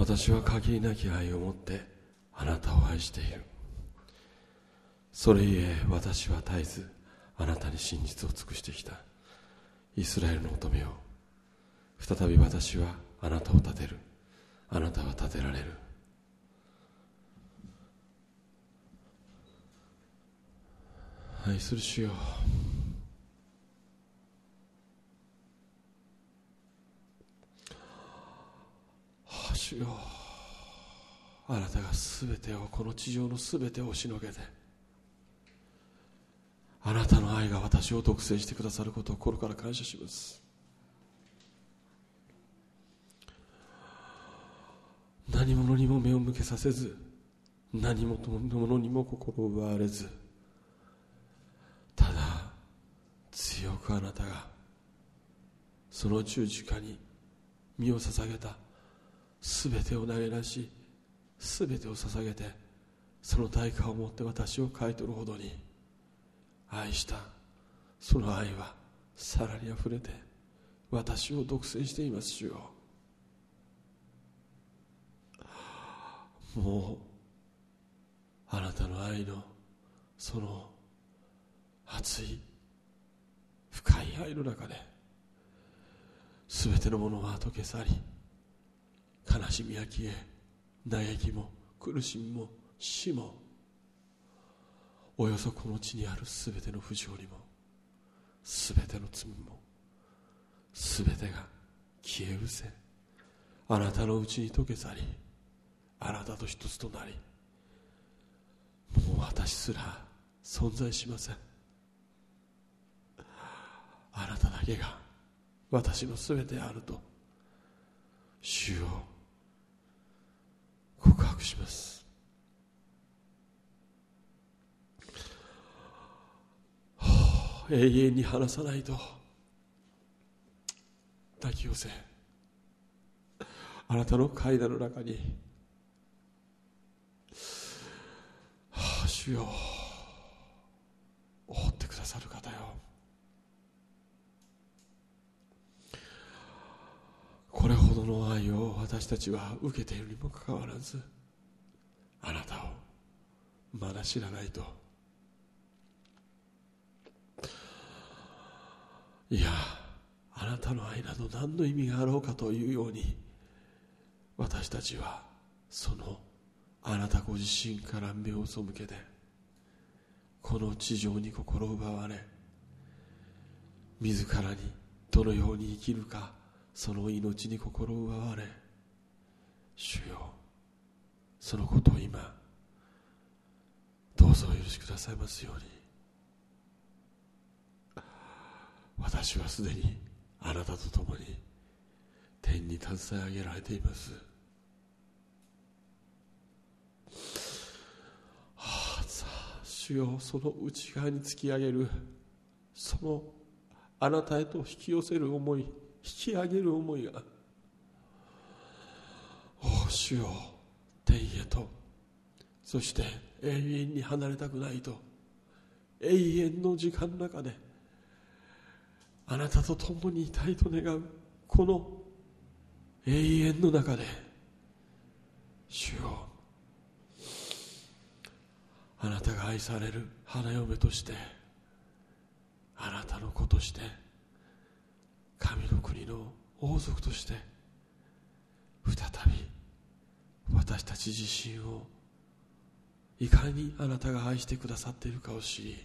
私は限りなき愛を持ってあなたを愛している。それゆえ私は絶えずあなたに真実を尽くしてきた。イスラエルの乙女を再び私はあなたを立てる。あなたは立てられる。愛する主よ主よ。あなたが全てをこの地上の全てをしのけてあなたの愛が私を独占してくださることを心から感謝します。何者にも目を向けさせず何者にも心を奪われずただ強くあなたがその十字架に身を捧げた全てを投げ出し全てを捧げてその対価を持って私を買い取るほどに愛したその愛はさらにあふれて私を独占しています主よ。もうあなたの愛のその熱い深い愛の中で全てのものは溶け去り悲しみや消え嘆きも苦しみも死もおよそこの地にある全ての不条理も全ての罪も全てが消え失せあなたのうちに溶け去りあなたと一つとなりもう私すら存在しません。あなただけが私の全てあると主よ告白します。永遠に離さないと。抱き寄せ。あなたの階段の中に、はあ、主よ。覆ってくださる方よ。これほどの愛を私たちは受けているにもかかわらずあなたをまだ知らないと。いやあなたの愛など何の意味があろうかというように私たちはそのあなたご自身から目を背けてこの地上に心奪われ自らにどのように生きるかその命に心奪われ主よそのことを今どうぞお許しくださいますように。私はすでにあなたと共に天に携え上げられています。はあさあ主よその内側に突き上げるそのあなたへと引き寄せる思い。引き上げる思いがおお主よ天へと。そして永遠に離れたくないと。永遠の時間の中であなたと共にいたいと願うこの永遠の中で主よあなたが愛される花嫁としてあなたの子として神の国の王族として再び私たち自身をいかにあなたが愛してくださっているかを知り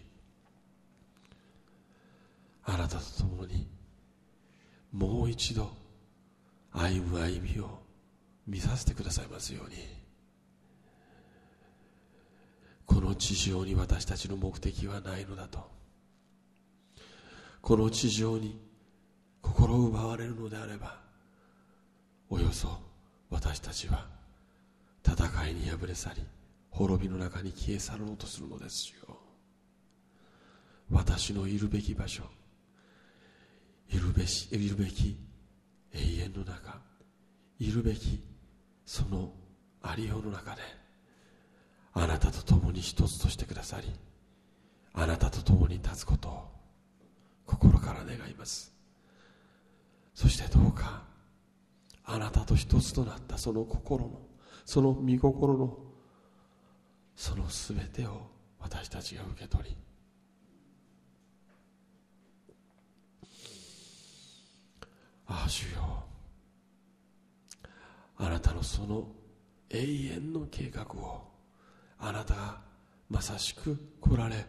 あなたと共にもう一度歩む歩みを見させてくださいますように。この地上に私たちの目的はないのだと。この地上に心を奪われるのであればおよそ私たちは戦いに敗れ去り滅びの中に消え去ろうとするのですよ。私のいるべき場所いるべしいるべき永遠の中いるべきそのありようの中であなたと共に一つとしてくださりあなたと共に立つことを心から願います。そしてどうかあなたと一つとなったその心のその御心のその全てを私たちが受け取りああ主よあなたのその永遠の計画をあなたがまさしく来られ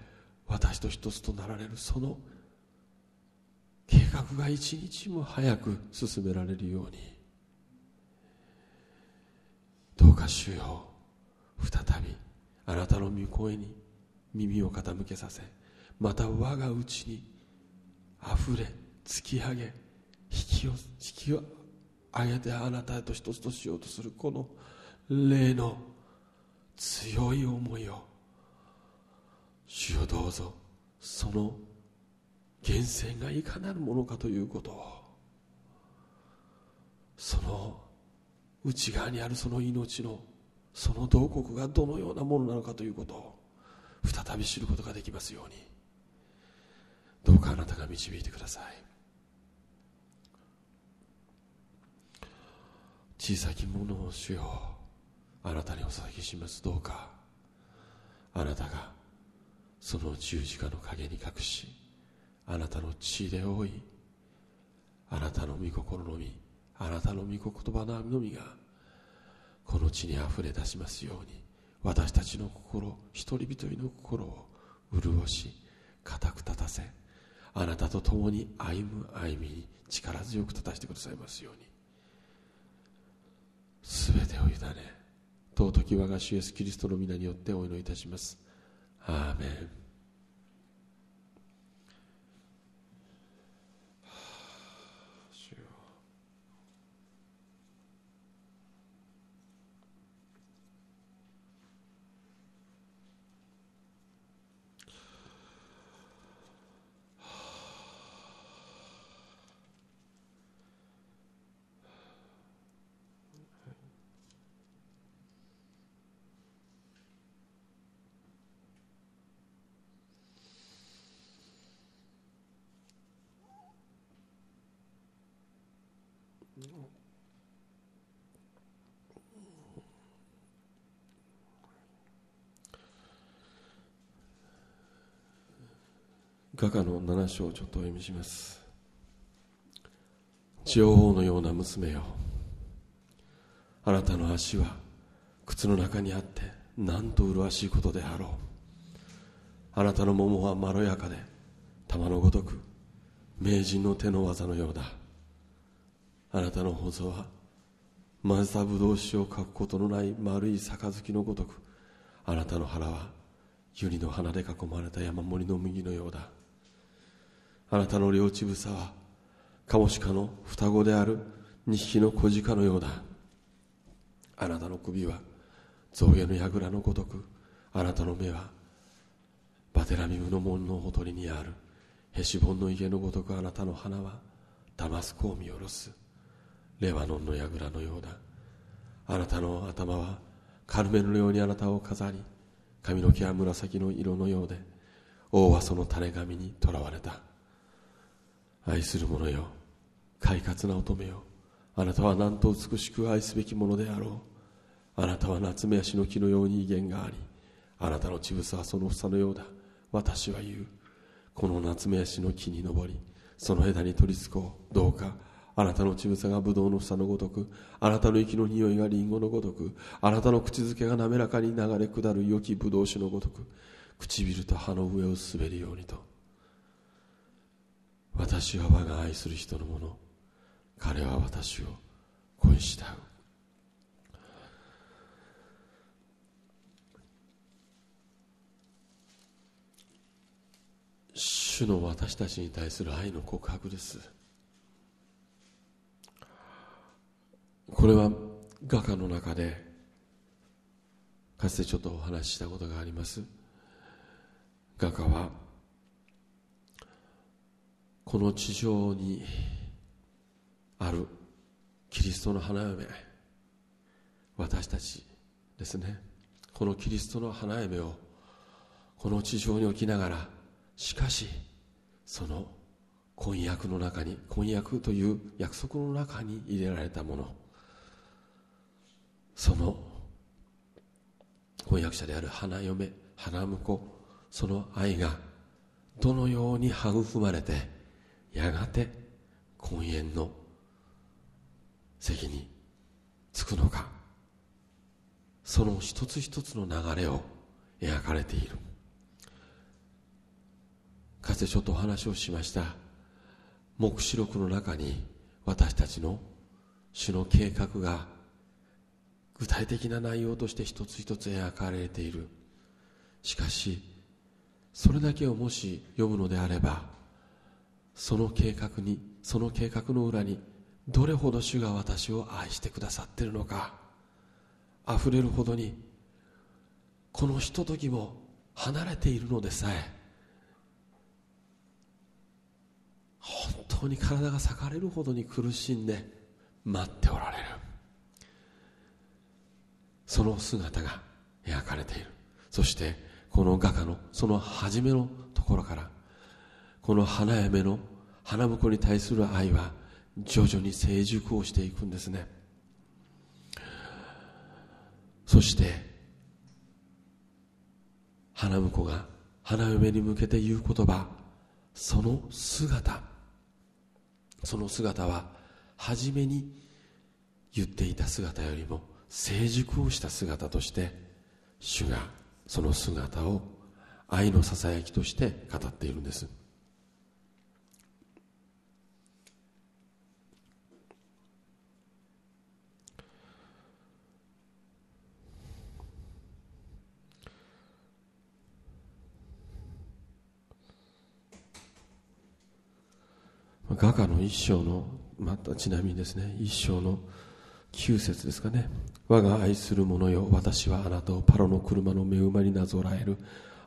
私と一つとなられるその計画が一日も早く進められるように。どうか主よ再びあなたの御声に耳を傾けさせまた我が内にあふれ突き上げ引きを引きを上げてあなたへと一つとしようとするこの霊の強い思いを。主よどうぞその源泉がいかなるものかということ。をその内側にあるその命のその洞窟がどのようなものなのかということ。を再び知ることができますように。どうかあなたが導いてください。小さきものを主よ。あなたにお捧げします。どうかあなたがその十字架の陰に隠しあなたの血で覆い。あなたの御心のみ。あなたの御言葉のみがこの地にあふれ出しますように私たちの心一人一人の心を潤し固く立たせあなたと共に歩む歩みに力強く立たせてくださいますように。全てを委ね尊き我が主イエスキリストの皆によってお祈りいたします。アーメン。画家の7章をちょっとお読みします。女王のような娘よ。あなたの足は靴の中にあってなんと麗しいことであろう。あなたの桃はまろやかで玉のごとく名人の手の技のようだ。あなたの放送は混ぜたぶどう酒をかくことのない丸い杯のごとくあなたの腹はユリの花で囲まれた山盛りの麦のようだ。あなたの両乳房はカモシカの双子である2匹の小鹿のようだ。あなたの首は象牙の櫓のごとくあなたの目はバテラミムの門のほとりにあるヘシボンの家のごとくあなたの花はダマスコを見下ろすレバノンの櫓のようだ。あなたの頭はカルメのようにあなたを飾り髪の毛は紫の色のようで王はその種紙にとらわれた。愛する者よ。快活な乙女よ。あなたはなんと美しく愛すべきものであろう。あなたは夏目足の木のように威厳があり。あなたの乳房はその房のようだ。私は言う。この夏目足の木に登りその枝に取りつこう。どうか。あなたの乳房がブドウの房のごとくあなたの息の匂いがリンゴのごとくあなたの口づけが滑らかに流れ下る良きブドウ酒のごとく唇と歯の上を滑るようにと。私は我が愛する人のもの。彼は私を恋したう。主の私たちに対する愛の告白です。これは画家の中でかつてちょっとお話ししたことがあります。画家はこの地上にあるキリストの花嫁私たちですね。このキリストの花嫁をこの地上に置きながらしかしその婚約の中に婚約という約束の中に入れられたものその翻訳者である花嫁花婿その愛がどのように育まれてやがて婚姻の席に着くのか。その一つ一つの流れを描かれている。かつてちょっとお話をしました黙示録の中に私たちの主の計画が具体的な内容として一つ一つ描かれている。しかしそれだけをもし読むのであればその計画にその計画の裏にどれほど主が私を愛してくださっているのかあふれるほどにこのひとときも離れているのでさえ本当に体が裂かれるほどに苦しんで待っておられる。その姿が描かれている。そしてこの画家のその初めのところからこの花嫁の花婿に対する愛は徐々に成熟をしていくんですね。そして花婿が花嫁に向けて言う言葉その姿その姿は初めに言っていた姿よりも成熟をした姿として主がその姿を愛のささやきとして語っているんです。画家の一生のまたちなみにですね一生の9節ですかね。我が愛する者よ私はあなたをパロの車の目馬になぞらえる。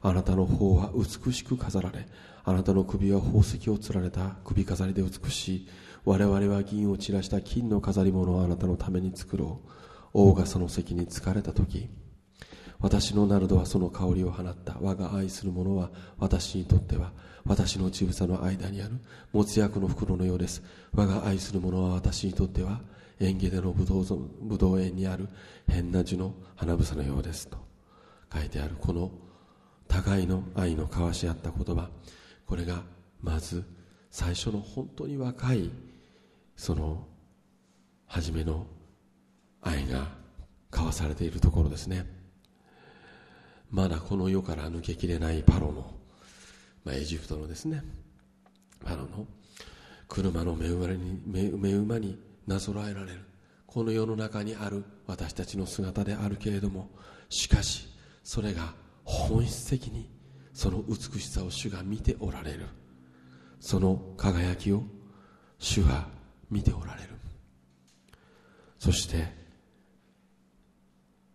あなたの方は美しく飾られあなたの首は宝石をつられた。首飾りで美しい。我々は銀を散らした金の飾り物をあなたのために作ろう。王がその席に疲れた時私のナルドはその香りを放った。我が愛する者は私にとっては私の乳房の間にあるもつ薬の袋のようです。我が愛する者は私にとっては園芸でのブドウブドウ園にある変な樹の花房のようです。と書いてあるこの互いの愛の交わし合った言葉。これがまず最初の本当に若いその初めの愛が交わされているところですね。まだこの世から抜けきれないパロの、まあ、エジプトのですねパロの車の目馬に目馬になぞらえられるこの世の中にある私たちの姿であるけれどもしかしそれが本質的にその美しさを主が見ておられる。その輝きを主は見ておられる。そして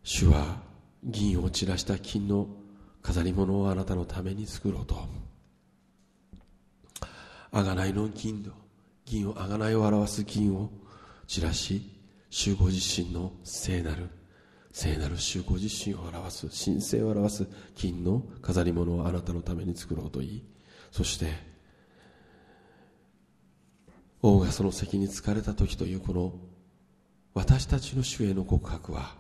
主は銀を散らした金の飾り物をあなたのために作ろうと。贖いの銀銀を贖いを表す銀を散らし主ご自身の聖なる聖なる主ご自身を表す神聖を表す金の飾り物をあなたのために作ろうと言いそして王がその席に疲れた時というこの私たちの主への告白は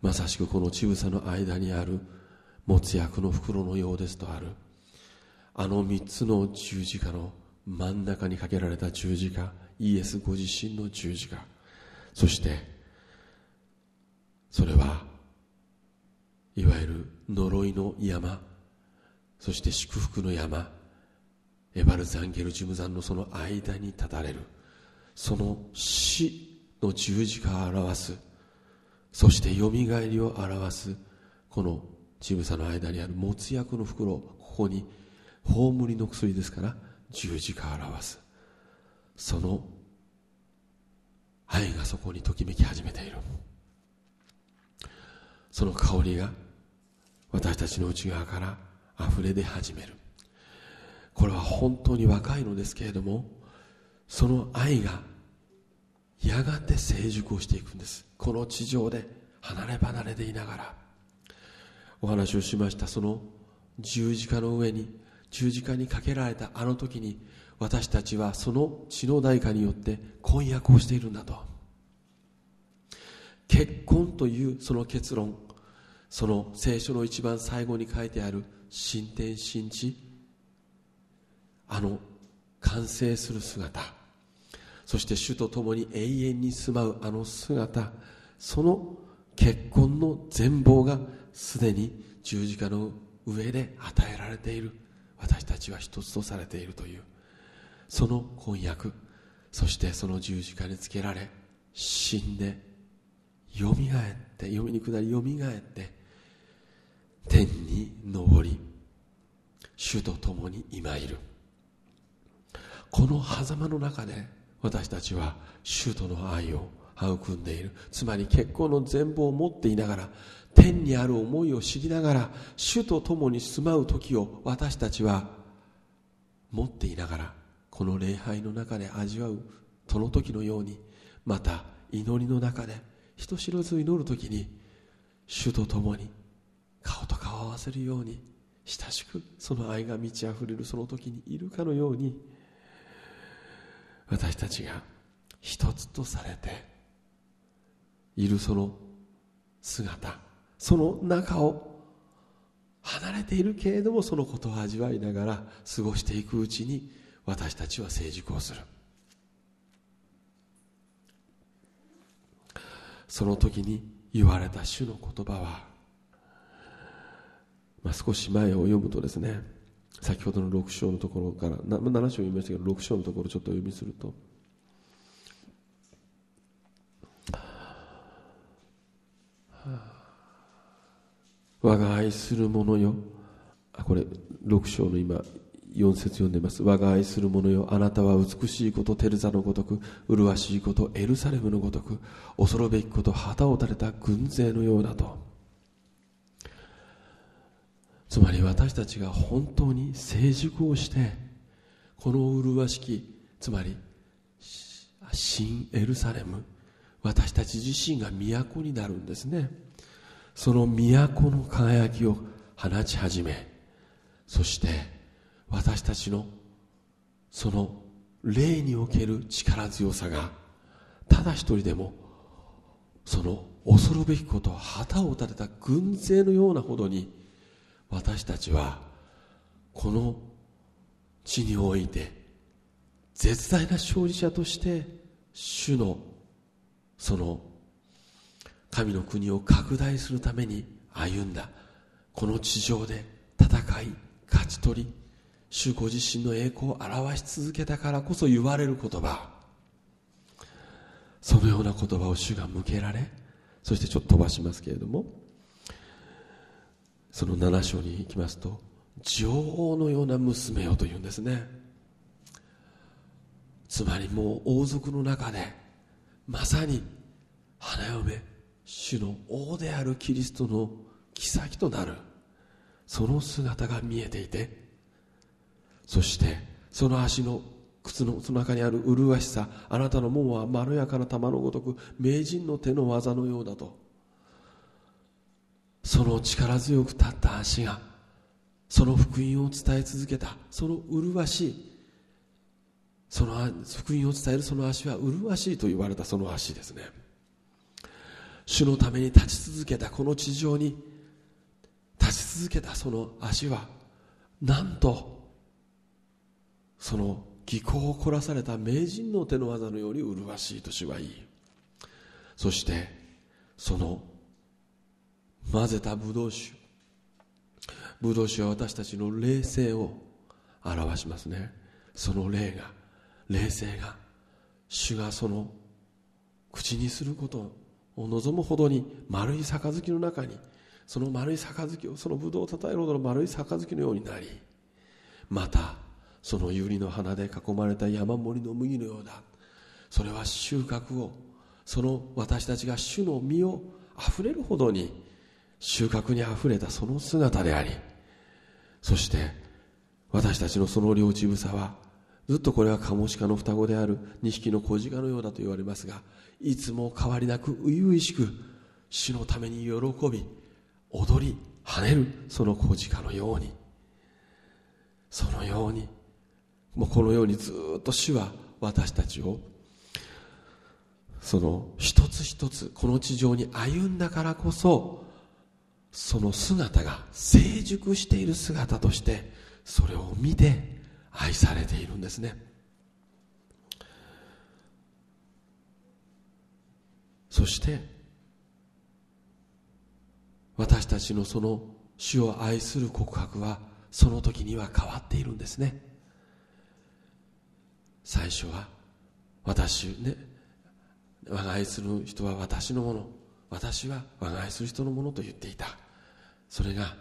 まさしくこの乳房の間にある持つ薬の袋のようですとある。あの三つの十字架の真ん中にかけられた十字架イエスご自身の十字架。そしてそれはいわゆる呪いの山。そして祝福の山。エバルザンゲルジム山のその間に立たれる。その死の十字架を表すそしてよみがえりを表すこの乳房の間にあるもつ薬の袋ここに葬りの薬ですから十字架を表す。その愛がそこにときめき始めている。その香りが私たちの内側から溢れ出始める。これは本当に若いのですけれどもその愛がやがて成熟をしていくんです。この地上で離れ離れでいながら。お話をしました。その十字架の上に十字架にかけられたあの時に私たちはその血の代価によって婚約をしているんだと。結婚というその結論。その聖書の一番最後に書いてある新天新地。あの完成する姿。そして主と共に永遠に住まうあの姿その結婚の全貌がすでに十字架の上で与えられている。私たちは一つとされているという。その婚約そしてその十字架につけられ死んでよみがえって読みに下りよみがえって天に昇り主と共に今いる。この狭間の中で私たちは主との愛を育んでいる。つまり結婚の全貌を持っていながら天にある思いを知りながら主と共に住まう時を私たちは持っていながらこの礼拝の中で味わうその時のようにまた祈りの中で人知れず祈る時に主と共に顔と顔を合わせるように親しくその愛が満ち溢れるその時にいるかのように私たちが一つとされているその姿その中を離れているけれどもそのことを味わいながら過ごしていくうちに私たちは成熟をする。その時に言われた主の言葉は、まあ、少し前を読むとですね先ほどの6章のところから7章読みましたけど6章のところちょっと読みすると我が愛する者よ。あこれ6章の今4節読んでます我が愛する者よ。あなたは美しいことテルザのごとく麗しいことエルサレムのごとく恐るべきこと旗を垂れた軍勢のようだと。つまり私たちが本当に成熟をしてこの麗しきつまり新エルサレム私たち自身が都になるんですね。その都の輝きを放ち始めそして私たちのその霊における力強さがただ一人でもその恐るべきこと旗を立てた軍勢のようなほどに私たちはこの地において絶大な勝利者として主のその神の国を拡大するために歩んだ。この地上で戦い勝ち取り主ご自身の栄光を表し続けたからこそ言われる言葉。そのような言葉を主が向けられそしてちょっと飛ばしますけれども。その7章に行きますと女王のような娘よというんですね。つまりもう王族の中でまさに花嫁主の王であるキリストの妃となるその姿が見えていてそしてその足の靴のその中にある麗しさあなたの門はまろやかな玉のごとく名人の手の技のようだとその力強く立った足がその福音を伝え続けたその麗しいその福音を伝えるその足は麗しいと言われたその足ですね。主のために立ち続けたこの地上に立ち続けたその足はなんとその技巧を凝らされた名人の手の技のように麗しいと主は言いそしてその混ぜたブドウ酒。ブドウ酒は私たちの霊性を表しますね。その霊が霊性が主がその口にすることを望むほどに丸い杯の中にその丸い杯をそのブドウをたたえるほどの丸い杯のようになりまたその百合の花で囲まれた山盛りの麦のようだ。それは収穫をその私たちが主の実をあふれるほどに収穫にあふれたその姿でありそして私たちのその領地草はずっとこれはカモシカの双子である2匹の小鹿のようだと言われますがいつも変わりなく初々しく主のために喜び踊り跳ねるその小鹿のように。そのようにもうこのようにずっと主は私たちをその一つ一つこの地上に歩んだからこそその姿が成熟している姿としてそれを見て愛されているんですね。そして私たちのその主を愛する告白はその時には変わっているんですね。最初は私ね我が愛する人は私のもの私は我が愛する人のものと言っていた。それが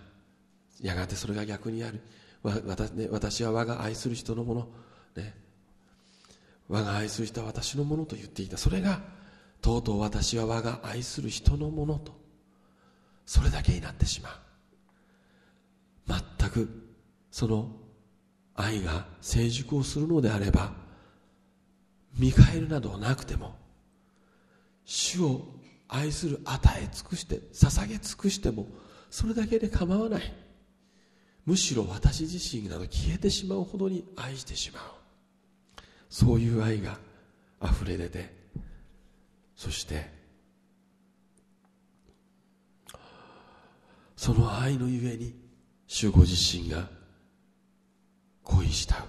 やがてそれが逆にある。私,、ね、私は我が愛する人のもの、ね、我が愛する人は私のものと言っていた。それがとうとう私は我が愛する人のものと。それだけになってしまう。全くその愛が成熟をするのであれば見返るなどなくても主を愛する与え尽くして捧げ尽くしてもそれだけで構わない。むしろ私自身など消えてしまうほどに愛してしまう。そういう愛が溢れ出てそしてその愛のゆえに主ご自身が恋した。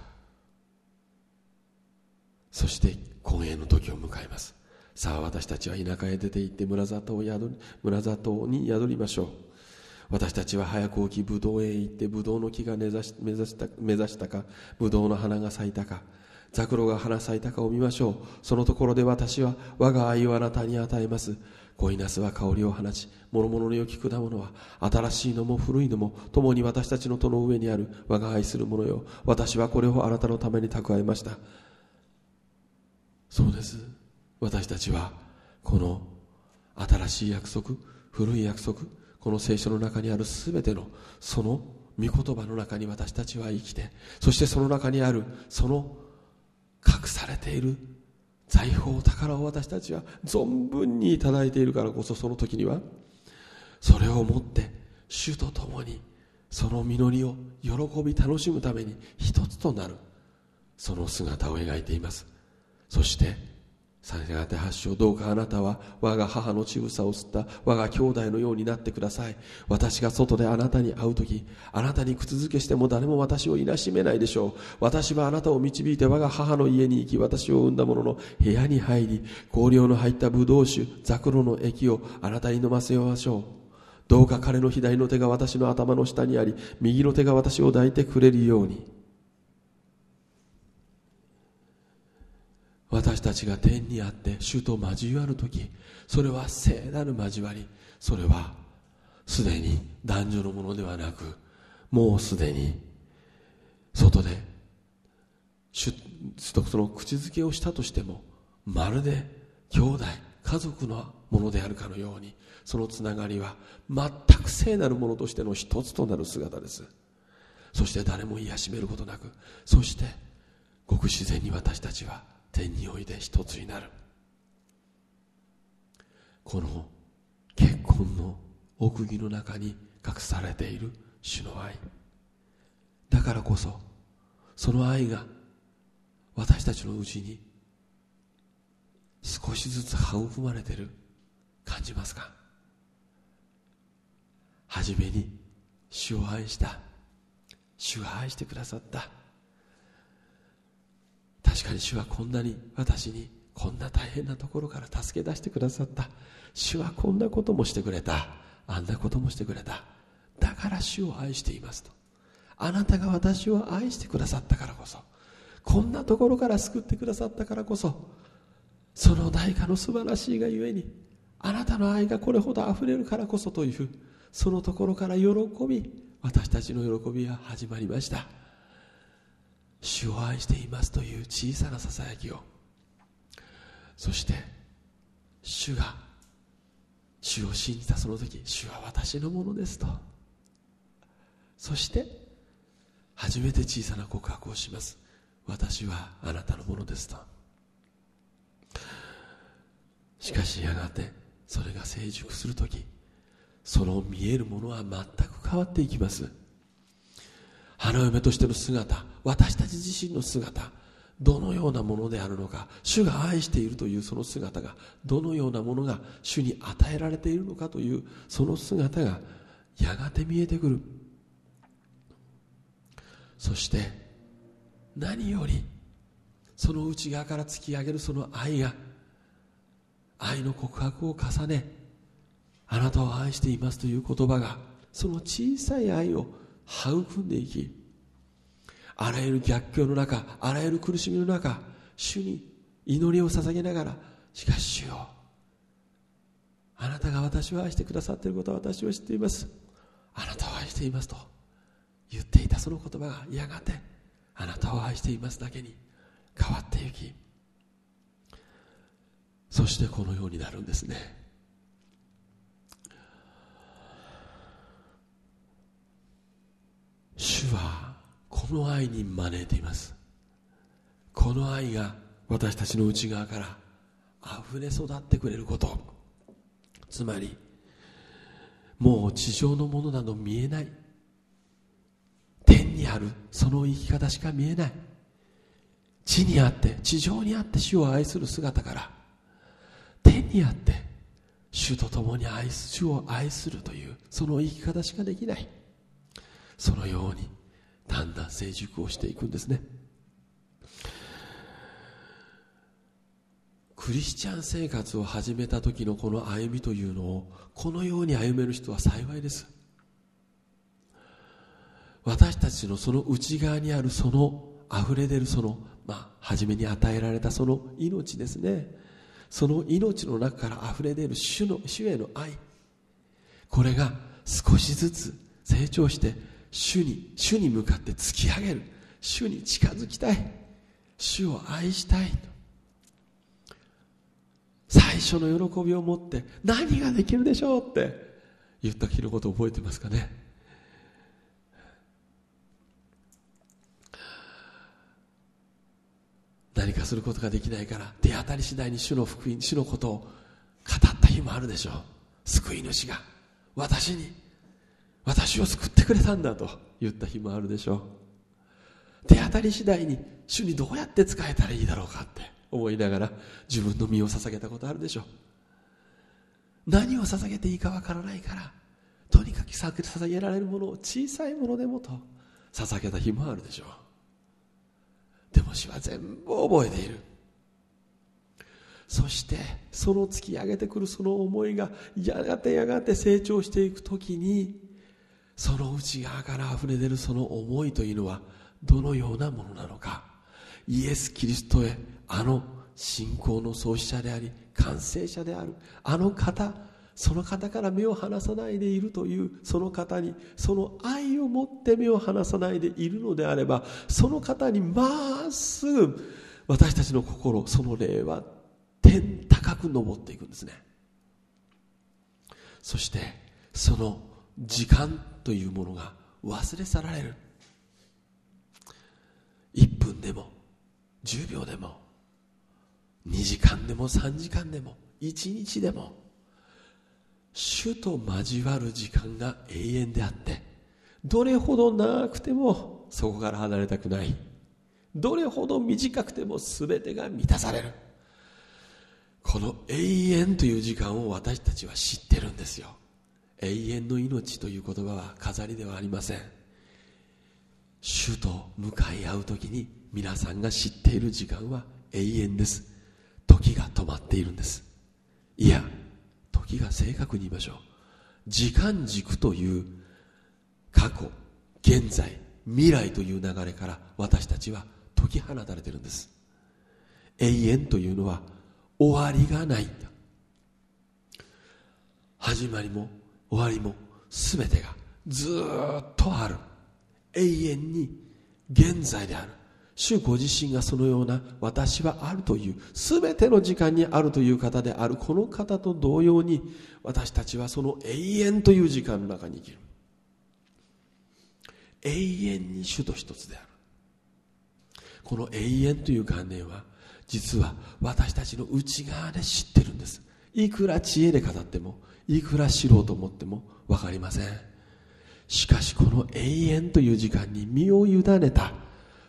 そして婚姻の時を迎えます。さあ私たちは田舎へ出て行って村里を宿村里に宿りましょう。私たちは早く起きブドウへ行ってブドウの木が目指した目指したかブドウの花が咲いたかザクロが花咲いたかを見ましょう。そのところで私は我が愛をあなたに与えます。恋ナスは香りを放ち諸々の良き果物は新しいのも古いのも共に私たちの戸の上にある我が愛する者よ。私はこれをあなたのために蓄えました。そうです。私たちはこの新しい約束古い約束この聖書の中にある全てのその御言葉の中に私たちは生きてそしてその中にあるその隠されている財宝宝を私たちは存分にいただいているからこそその時にはそれをもって主と共にその実りを喜び楽しむために一つとなるその姿を描いています。そしてさやがて発祥どうかあなたは我が母の乳房を吸った我が兄弟のようになってください。私が外であなたに会う時あなたに靴付けしても誰も私を戒めないでしょう。私はあなたを導いて我が母の家に行き私を産んだ者の部屋に入り香料の入ったブドウ酒ザクロの液をあなたに飲ませましょう。どうか彼の左の手が私の頭の下にあり右の手が私を抱いてくれるように。私たちが天にあって主と交わる時それは聖なる交わり。それはすでに男女のものではなくもうすでに外で主とその口づけをしたとしてもまるで兄弟家族のものであるかのようにそのつながりは全く聖なるものとしての一つとなる姿です。そして誰も癒しめることなくそしてごく自然に私たちは天においで一つになる。この結婚の奥義の中に隠されている主の愛。だからこそその愛が私たちのうちに少しずつ育まれてる。感じますか？初めに主を愛した。主が愛してくださった。確かに主はこんなに私にこんな大変なところから助け出してくださった。主はこんなこともしてくれた。あんなこともしてくれた。だから主を愛していますと。あなたが私を愛してくださったからこそ。こんなところから救ってくださったからこそ。その代価の素晴らしいがゆえにあなたの愛がこれほど溢れるからこそというそのところから喜び私たちの喜びは始まりました。主を愛していますという小さなささやきを。そして主が主を信じたその時主は私のものですと。そして初めて小さな告白をします。私はあなたのものですと。しかしやがてそれが成熟する時その見えるものは全く変わっていきます。花嫁としての姿私たち自身の姿どのようなものであるのか主が愛しているというその姿がどのようなものが主に与えられているのかというその姿がやがて見えてくる。そして何よりその内側から突き上げるその愛が愛の告白を重ねあなたを愛していますという言葉がその小さい愛を育んでいきあらゆる逆境の中あらゆる苦しみの中主に祈りを捧げながらしかし主よあなたが私を愛してくださっていることは私は知っています。あなたを愛していますと言っていたその言葉がやがてあなたを愛していますだけに変わっていきそしてこのようになるんですね。主はこの愛に招いています。この愛が私たちの内側から溢れ育ってくれること。つまりもう地上のものなど見えない。天にあるその生き方しか見えない。地にあって地上にあって主を愛する姿から天にあって主と共に愛す主を愛するというその生き方しかできない。そのようにだんだん成熟をしていくんですね。クリスチャン生活を始めた時のこの歩みというのをこのように歩める人は幸いです。私たちのその内側にあるその溢れ出るそのまあ初めに与えられたその命ですね。その命の中から溢れ出る主の主への愛。これが少しずつ成長して主に主に向かって突き上げる。主に近づきたい。主を愛したい最初の喜びを持って何ができるでしょうって言った日のことを覚えてますかね。何かすることができないから手当たり次第に主の福音主のことを語った日もあるでしょう。救い主が私に。私を救ってくれたんだと言った日もあるでしょう。手当たり次第に主にどうやって使えたらいいだろうかって思いながら自分の身を捧げたことあるでしょう。何を捧げていいかわからないからとにかく捧げられるものを小さいものでもと捧げた日もあるでしょう。でも主は全部覚えている。そしてその突き上げてくるその思いがやがてやがて成長していく時にその内側から溢れ出るその思いというのはどのようなものなのか。イエス・キリストへあの信仰の創始者であり完成者である。あの方その方から目を離さないでいるというその方にその愛を持って目を離さないでいるのであればその方にまっすぐ私たちの心その霊は天高く登っていくんですね。そしてその時間というものが忘れ去られる。1分でも10秒でも2時間でも3時間でも1日でも主と交わる時間が永遠であってどれほど長くてもそこから離れたくない。どれほど短くても全てが満たされる。この永遠という時間を私たちは知ってるんですよ。永遠の命という言葉は飾りではありません。主と向かい合う時に皆さんが知っている時間は永遠です。時が止まっているんです。いや時が正確に言いましょう。時間軸という過去現在未来という流れから私たちは解き放たれているんです。永遠というのは終わりがないんだ。始まりも終わりも全てがずっとある。永遠に現在である。主ご自身がそのような私はあるという全ての時間にあるという方である。この方と同様に私たちはその永遠という時間の中に生きる。永遠に主と一つである。この永遠という観念は実は私たちの内側で知ってるんです。いくら知恵で語ってもいくら知ろうと思っても分かりません。しかしこの永遠という時間に身を委ねた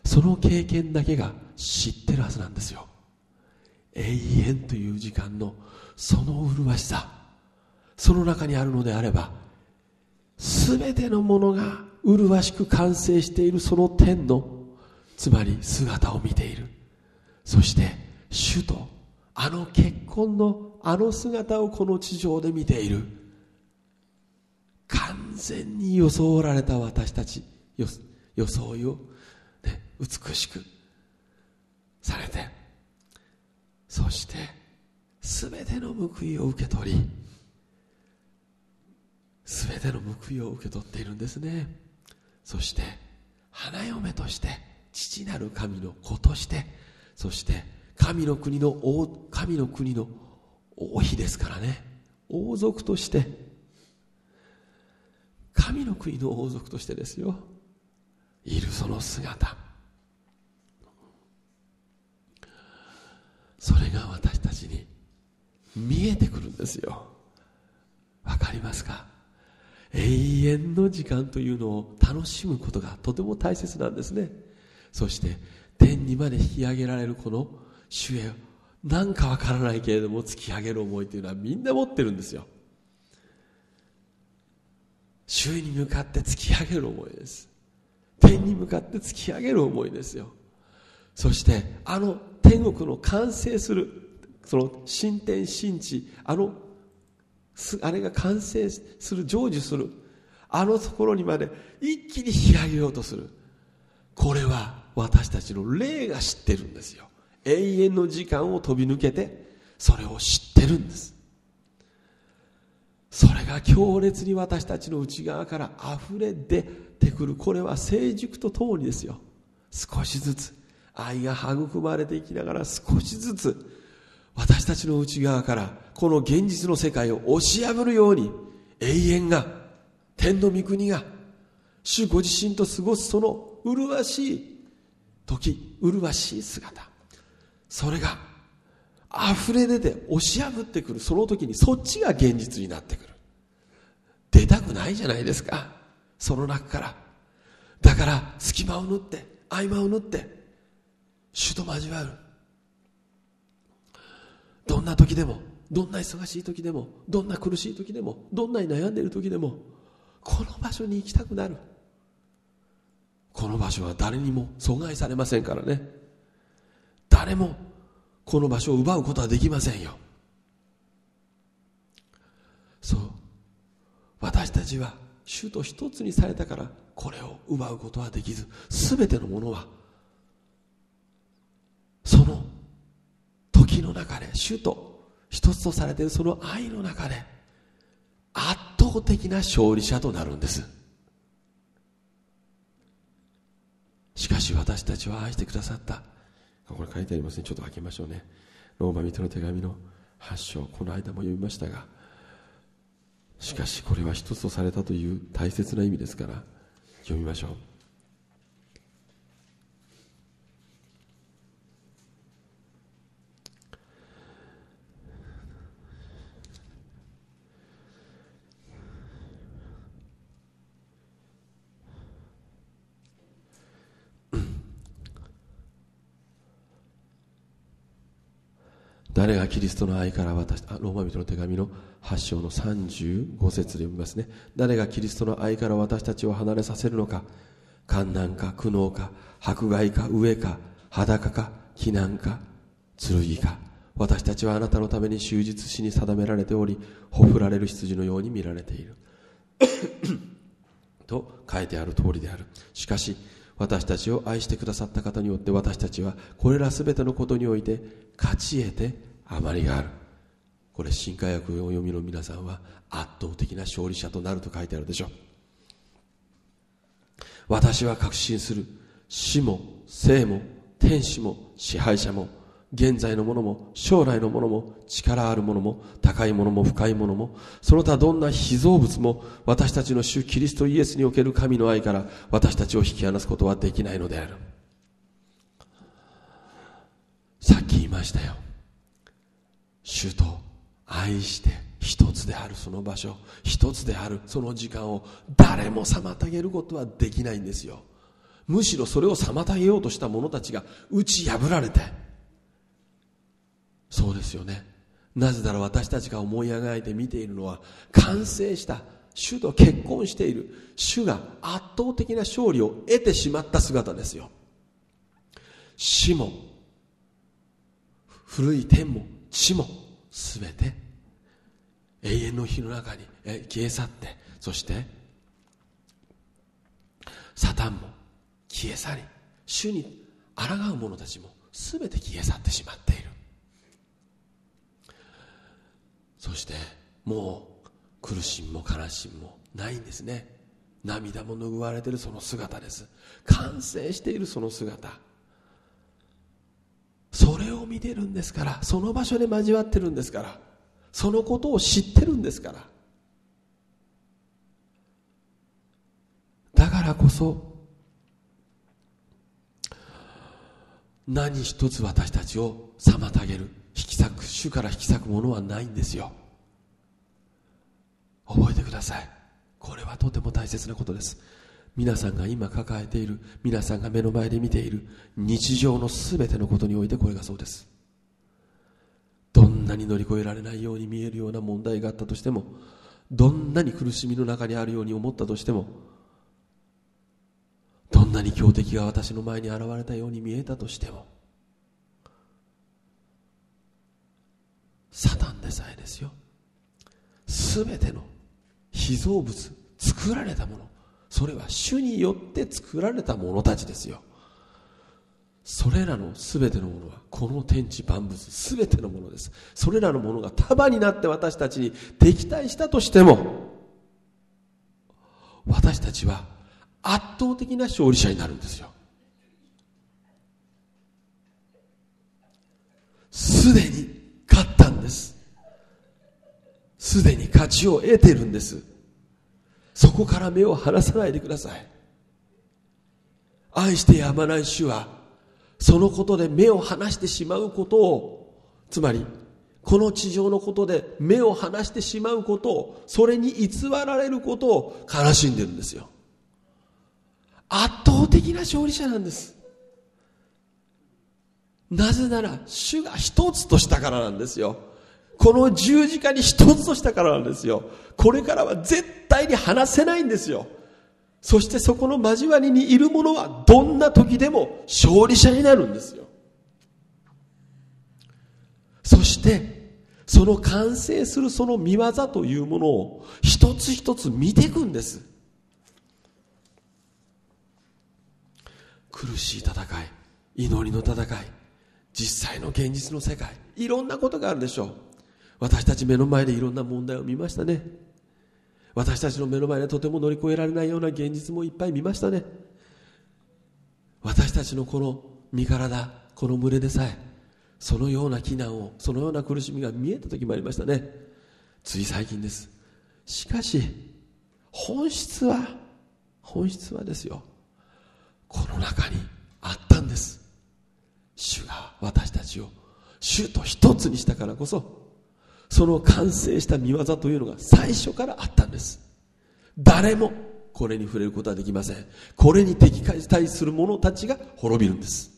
その経験だけが知ってるはずなんですよ。永遠という時間のその麗しさその中にあるのであれば全てのものが麗しく完成しているその天のつまり姿を見ている。そして主とあの結婚のあの姿をこの地上で見ている。完全に装られた私たち。装いを、ね、美しくされて。そして全ての報いを受け取り全ての報いを受け取っているんですね。そして花嫁として父なる神の子としてそして神の国の王神の国の王妃ですからね。王族として。神の国の王族としてですよ。いるその姿。それが私たちに見えてくるんですよ。わかりますか？永遠の時間というのを楽しむことがとても大切なんですね。そして天にまで引き上げられるこの主へ何かわからないけれども突き上げる思いというのはみんな持ってるんですよ。主に向かって突き上げる思いです。天に向かって突き上げる思いですよ。そしてあの天国の完成するその新天新地あのあれが完成する成就するあのところにまで一気に引き上げようとする。これは私たちの霊が知ってるんですよ。永遠の時間を飛び抜けてそれを知ってるんです。それが強烈に私たちの内側から溢れ出てくる。これは成熟とともにですよ。少しずつ愛が育まれていきながら少しずつ私たちの内側からこの現実の世界を押し破るように永遠が天の御国が主ご自身と過ごすその麗しい時麗しい姿。それが溢れ出て押し破ってくるその時にそっちが現実になってくる。出たくないじゃないですか。その中から。だから隙間を縫って合間を縫って主と交わる。どんな時でもどんな忙しい時でもどんな苦しい時でもどんなに悩んでいる時でもこの場所に行きたくなる。この場所は誰にも阻害されませんからね。誰もこの場所を奪うことはできませんよ。そう。私たちは主と一つにされたからこれを奪うことはできず全てのものはその時の中で主と一つとされているその愛の中で圧倒的な勝利者となるんです。しかし私たちは愛してくださったこれ書いてありますね。ちょっと開けましょうね。ローマ人の手紙の8章。この間も読みましたがしかしこれは一つとされたという大切な意味ですから読みましょう。誰がキリストの愛から私あローマ人の手紙の8章の35節で読みますね。誰がキリストの愛から私たちを離れさせるのか。観難か苦悩か迫害か飢えか裸か避難か剣か。私たちはあなたのために終日死に定められておりほふられる羊のように見られている。と書いてある通りである。しかし私たちを愛してくださった方によって私たちはこれらすべてのことにおいて勝ち得て余りがある。これ新化訳を読みの皆さんは圧倒的な勝利者となると書いてあるでしょ。う私は確信する。死も生も天使も支配者も現在のものも将来のものも力あるものも高いものも深いものもその他どんな被造物も私たちの主キリストイエスにおける神の愛から私たちを引き離すことはできないのである。さっき言いましたよ。主と愛して一つであるその場所一つであるその時間を誰も妨げることはできないんですよ。むしろそれを妨げようとした者たちが打ち破られて。そうですよね。なぜなら私たちが思い描いて見ているのは完成した主と結婚している主が圧倒的な勝利を得てしまった姿ですよ。死も古い天も地も全て永遠の日の中に消え去ってそしてサタンも消え去り主に抗う者たちも全て消え去ってしまっている。そしてもう苦しみも悲しみもないんですね。涙も拭われているその姿です。完成しているその姿。それを見てるんですからその場所で交わってるんですからそのことを知ってるんですから。だからこそ何一つ私たちを妨げる引き裂く主から引き裂くものはないんですよ。覚えてください。これはとても大切なことです。皆さんが今抱えている皆さんが目の前で見ている日常の全てのことにおいてこれがそうです。どんなに乗り越えられないように見えるような問題があったとしてもどんなに苦しみの中にあるように思ったとしてもどんなに強敵が私の前に現れたように見えたとしてもサタンでさえですよ。全ての被造物作られたものそれは主によって作られたものたちですよ。それらの全てのものはこの天地万物全てのものです。それらのものが束になって私たちに敵対したとしても私たちは圧倒的な勝利者になるんですよ。すでに勝ったんです。すでに勝ちを得てるんです。そこから目を離さないでください。愛してやまない主はそのことで目を離してしまうことをつまりこの地上のことで目を離してしまうことをそれに偽られることを悲しんでるんですよ。圧倒的な勝利者なんです。なぜなら主が一つとしたからなんですよ。この十字架に一つとしたからなんですよ。これからは絶対に離せないんですよ。そしてそこの交わりにいる者はどんな時でも勝利者になるんですよ。そしてその完成するその見業というものを一つ一つ見ていくんです。苦しい戦い祈りの戦い実際の現実の世界いろんなことがあるでしょう。私たち目の前でいろんな問題を見ましたね。私たちの目の前でとても乗り越えられないような現実もいっぱい見ましたね。私たちのこの身体この群れでさえそのような危難をそのような苦しみが見えた時もありましたね。つい最近です。しかし本質は本質はですよ。この中にあったんです。主が私たちを主と一つにしたからこそその完成した見業というのが最初からあったんです。誰もこれに触れることはできません。これに敵対する者たちが滅びるんです。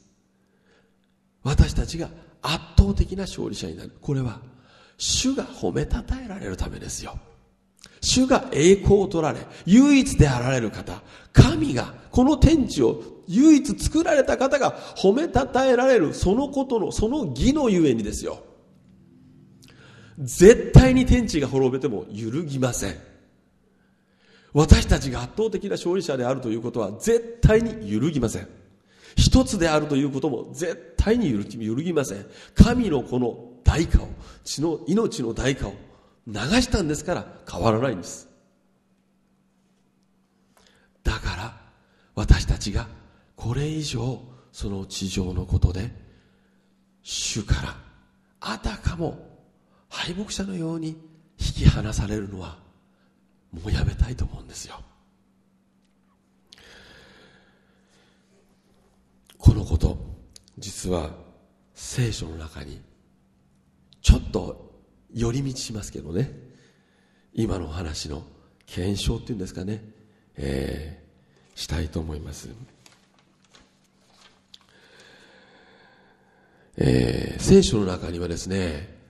私たちが圧倒的な勝利者になる。これは主が褒めたたえられるためですよ。主が栄光を取られ唯一であられる方神がこの天地を唯一作られた方が褒めたたえられるそのことのその義のゆえにですよ。絶対に天地が滅びても揺るぎません。私たちが圧倒的な勝利者であるということは絶対に揺るぎません。一つであるということも絶対に揺るぎません。神のこの代価を血の命の代価を流したんですから変わらないんです。だから私たちがこれ以上その地上のことで主からあたかも敗北者のように引き離されるのはもうやめたいと思うんですよ。このこと実は聖書の中にちょっと寄り道しますけどね。今の話の検証っていうんですかね、えー、したいと思います。えー、聖書の中にはですね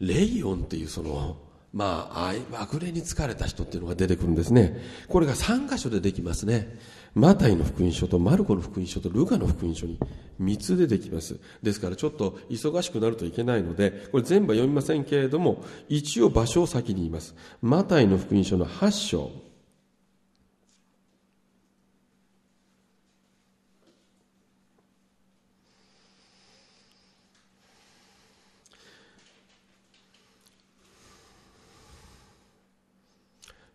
レイオンっていうその、まあ、悪霊に疲れた人っていうのが出てくるんですね。これが3箇所でできますね。マタイの福音書とマルコの福音書とルカの福音書に3つでできます。ですからちょっと忙しくなるといけないので、これ全部は読みませんけれども、一応場所を先に言います。マタイの福音書の8章。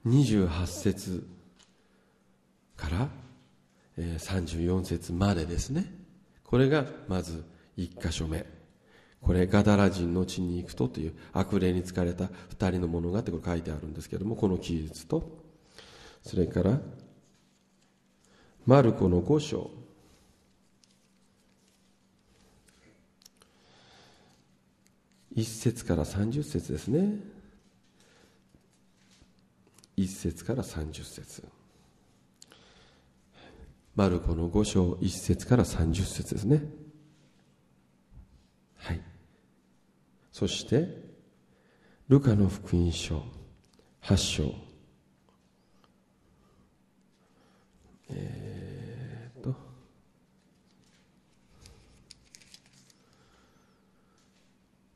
28節から34節までですね。これがまず1箇所目。これガダラ人の地に行くとという悪霊に疲れた2人のものがってこれ書いてあるんですけどもこの記述とそれからマルコの5章。1節から30節ですね。1節から30節。マルコの5章1節から30節ですね。はい。そしてルカの福音書8章。えー、っと。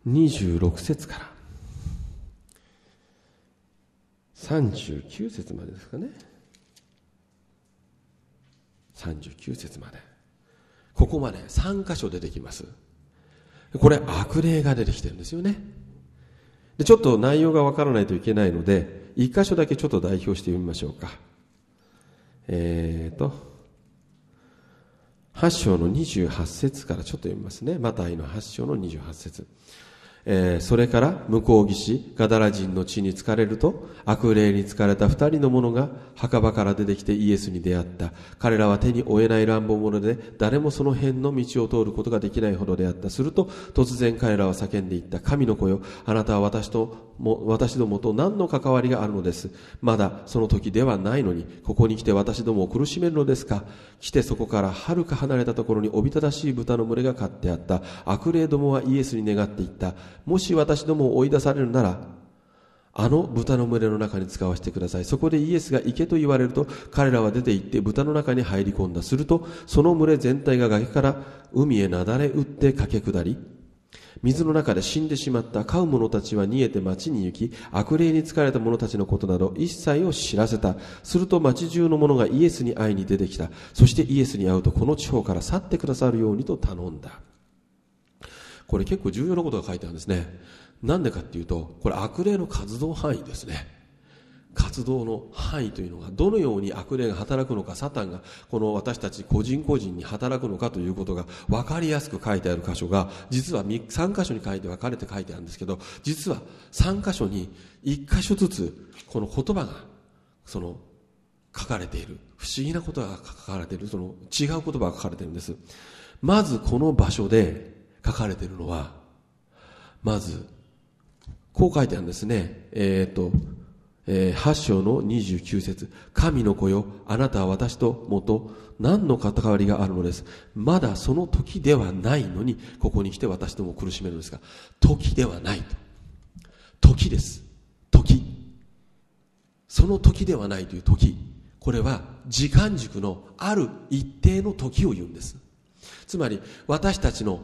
26節から。39節までですかね。39節まで。ここまで3箇所出てきます。これ悪霊が出てきてるんですよね。でちょっと内容がわからないといけないので1箇所だけちょっと代表してみましょうか。えーと8章の28節からちょっと読みますね。マタイの8章の28節。えー、それから向こう岸ガダラ人の地に疲れると悪霊に疲れた二人の者が墓場から出てきてイエスに出会った。彼らは手に負えない乱暴者で誰もその辺の道を通ることができないほどであった。すると突然彼らは叫んでいった。神の子よあなたは私とも私どもと何の関わりがあるのです。まだその時ではないのにここに来て私どもを苦しめるのですか。来てそこからはるか離れたところにおびただしい豚の群れが飼ってあった。悪霊どもはイエスに願っていった。もし私どもを追い出されるならあの豚の群れの中に使わせてくださいそこでイエスが行けと言われると彼らは出て行って豚の中に入り込んだするとその群れ全体が崖から海へなだれ打って駆け下り水の中で死んでしまった飼う者たちは逃げて町に行き、悪霊に疲れた者たちのことなど一切を知らせた。すると町中の者がイエスに会いに出てきた。そしてイエスに会うとこの地方から去ってくださるようにと頼んだ。これ結構重要なことが書いてあるんですね。なんでかっていうと、これ悪霊の活動範囲ですね。活動の範囲というのがどのように悪霊が働くのかサタンがこの私たち個人個人に働くのかということが分かりやすく書いてある箇所が実は3箇所に書いて分かれて書いてあるんですけど実は3箇所に1箇所ずつこの言葉がその書かれている不思議なことが書かれているその違う言葉が書かれているんですまずこの場所で書かれているのはまずこう書いてあるんですねえっ、ー、とえー、8章の29節神の子よ、あなたは私と元、何の関わりがあるのです。まだその時ではないのに、ここに来て私とも苦しめるのですが、時ではないと。時です。時。その時ではないという時。これは時間軸のある一定の時を言うんです。つまり、私たちの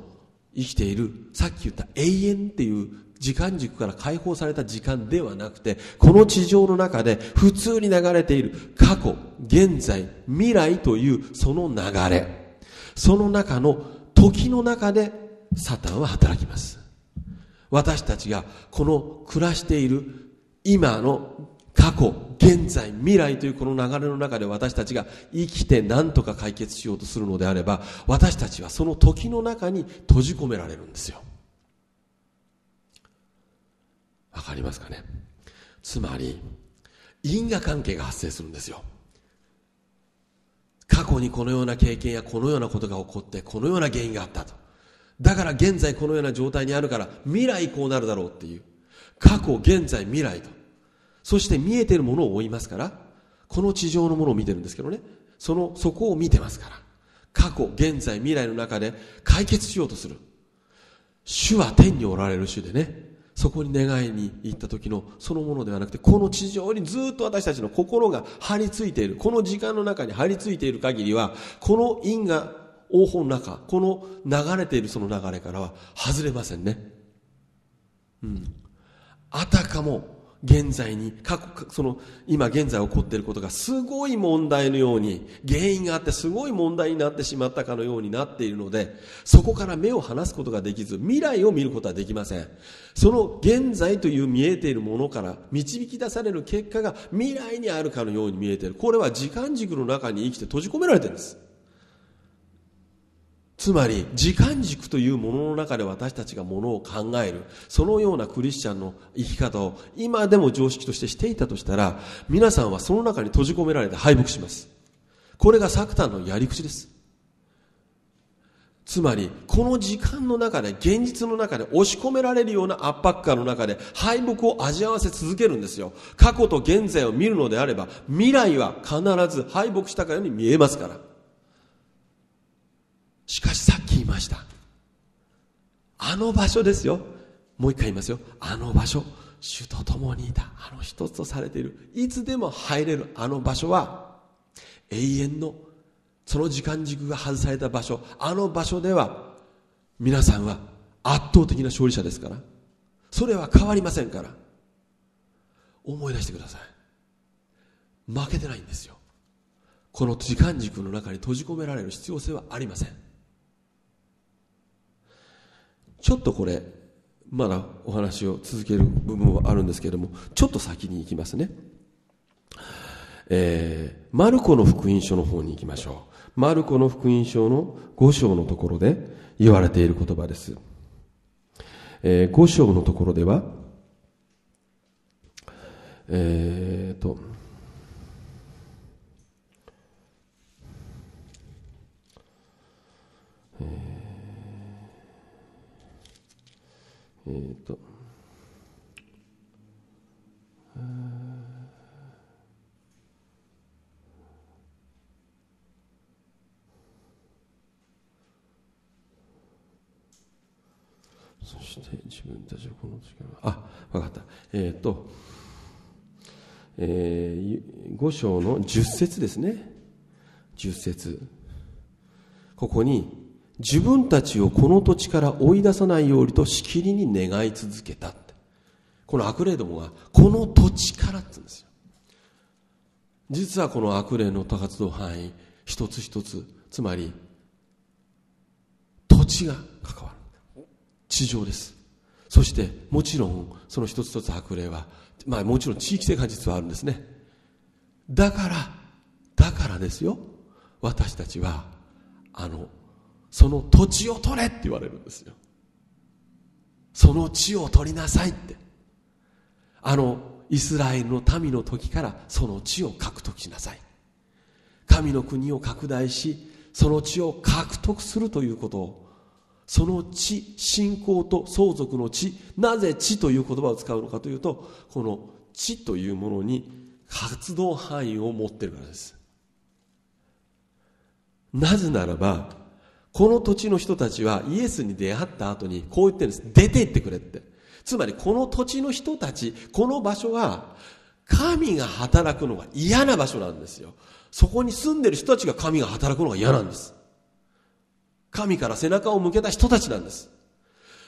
生きている、さっき言った永遠っていう時間軸から解放された時間ではなくて、この地上の中で普通に流れている過去、現在、未来というその流れ。その中の時の中でサタンは働きます。私たちがこの暮らしている今の過去、現在、未来というこの流れの中で私たちが生きて何とか解決しようとするのであれば、私たちはその時の中に閉じ込められるんですよ。わかりますかね？つまり、因果関係が発生するんですよ。過去にこのような経験やこのようなことが起こってこのような原因があったと。だから現在このような状態にあるから未来こうなるだろうっていう。過去、現在、未来と。そして見えてるものを追いますから、この地上のものを見てるんですけどね。その、そこを見てますから。過去、現在、未来の中で解決しようとする。主は天におられる主でねそこに願いに行った時のそのものではなくてこの地上にずっと私たちの心が張り付いているこの時間の中に張り付いている限りはこの因果応報の中この流れているその流れからは外れませんねうんあたかも現在に過去その今現在起こっていることがすごい問題のように原因があってすごい問題になってしまったかのようになっているのでそこから目を離すことができず未来を見ることはできません。その現在という見えているものから導き出される結果が未来にあるかのように見えている。これは時間軸の中に生きて閉じ込められているんです。つまり時間軸というものの中で私たちがものを考える。そのようなクリスチャンの生き方を今でも常識としてしていたとしたら皆さんはその中に閉じ込められて敗北します。これがサクタンのやり口です。つまりこの時間の中で現実の中で押し込められるような圧迫感の中で敗北を味わわせ続けるんですよ。過去と現在を見るのであれば未来は必ず敗北したかように見えますから。しかしさっき言いました。あの場所ですよ。もう一回言いますよ。あの場所。主と共にいた。あの一つとされている。いつでも入れる。あの場所は永遠のその時間軸が外された場所。あの場所では皆さんは圧倒的な勝利者ですから。それは変わりませんから。思い出してください。負けてないんですよ。この時間軸の中に閉じ込められる必要性はありません。ちょっとこれまだお話を続ける部分はあるんですけれどもちょっと先に行きますね。えー、マルコの福音書の方に行きましょう。マルコの福音書の5章のところで言われている言葉です、えー、5章のところではえーとえーえっ、ー、と、そして自分たちはこの力あ、わかった。えっ、ー、と、えー、5章の10節ですね。10節ここに、自分たちをこの土地から追い出さないようにとしきりに願い続けたこの悪霊どもがこの土地からって言うんですよ。実はこの悪霊の多活動範囲一つ一つつまり土地が関わる。地上です。そしてもちろんその一つ一つ悪霊はまあもちろん地域性が実はあるんですね。だからだからですよ。私たちはあのその土地を取れって言われるんですよ。その地を取りなさいって。あのイスラエルの民の時からその地を獲得しなさい。神の国を拡大しその地を獲得するということをその地信仰と相続の地なぜ地という言葉を使うのかというとこの地というものに活動範囲を持ってるからです。なぜならばこの土地の人たちはイエスに出会った後にこう言ってるんです。出て行ってくれって。つまりこの土地の人たち、この場所は神が働くのが嫌な場所なんですよ。そこに住んでる人たちが神が働くのが嫌なんです。神から背中を向けた人たちなんです。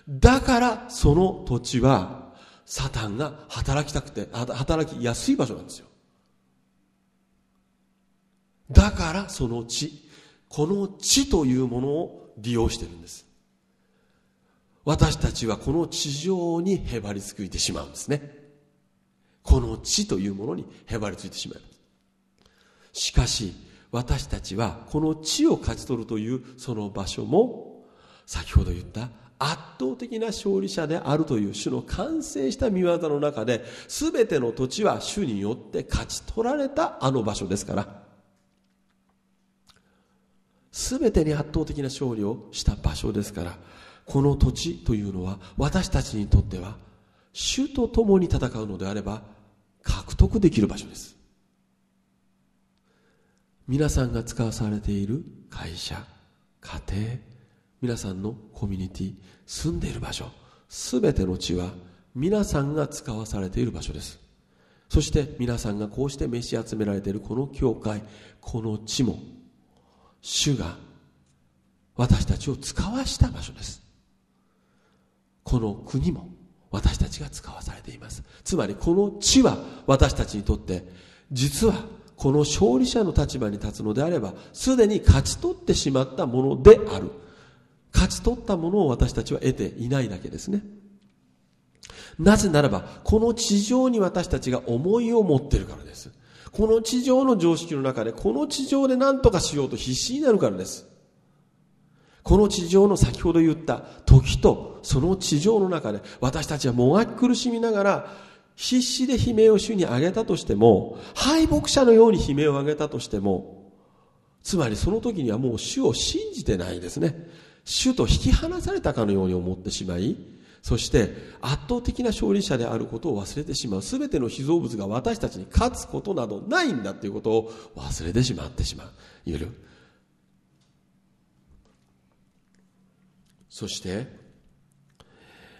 だからその土地はサタンが働きたくて、働きやすい場所なんですよ。だからその地、この地というものを利用してるんです。私たちはこの地上にへばりついてしまうんですね。この地というものにへばりついてしまいます。しかし私たちはこの地を勝ち取るというその場所も先ほど言った圧倒的な勝利者であるという主の完成した見業の中で全ての土地は主によって勝ち取られたあの場所ですから全てに圧倒的な勝利をした場所ですからこの土地というのは私たちにとっては主と共に戦うのであれば獲得できる場所です。皆さんが使わされている会社家庭皆さんのコミュニティ住んでいる場所すべての地は皆さんが使わされている場所です。そして皆さんがこうして召し集められているこの教会この地も主が私たちを使わした場所です。この国も私たちが使わされています。つまりこの地は私たちにとって実はこの勝利者の立場に立つのであればすでに勝ち取ってしまったものである。勝ち取ったものを私たちは得ていないだけですね。なぜならばこの地上に私たちが思いを持っているからです。この地上の常識の中でこの地上で何とかしようと必死になるからです。この地上の先ほど言った時とその地上の中で私たちはもがき苦しみながら必死で悲鳴を主に上げたとしても敗北者のように悲鳴を上げたとしてもつまりその時にはもう主を信じてないですね。主と引き離されたかのように思ってしまいそして圧倒的な勝利者であることを忘れてしまう全ての被造物が私たちに勝つことなどないんだということを忘れてしまってしまう言える？そして、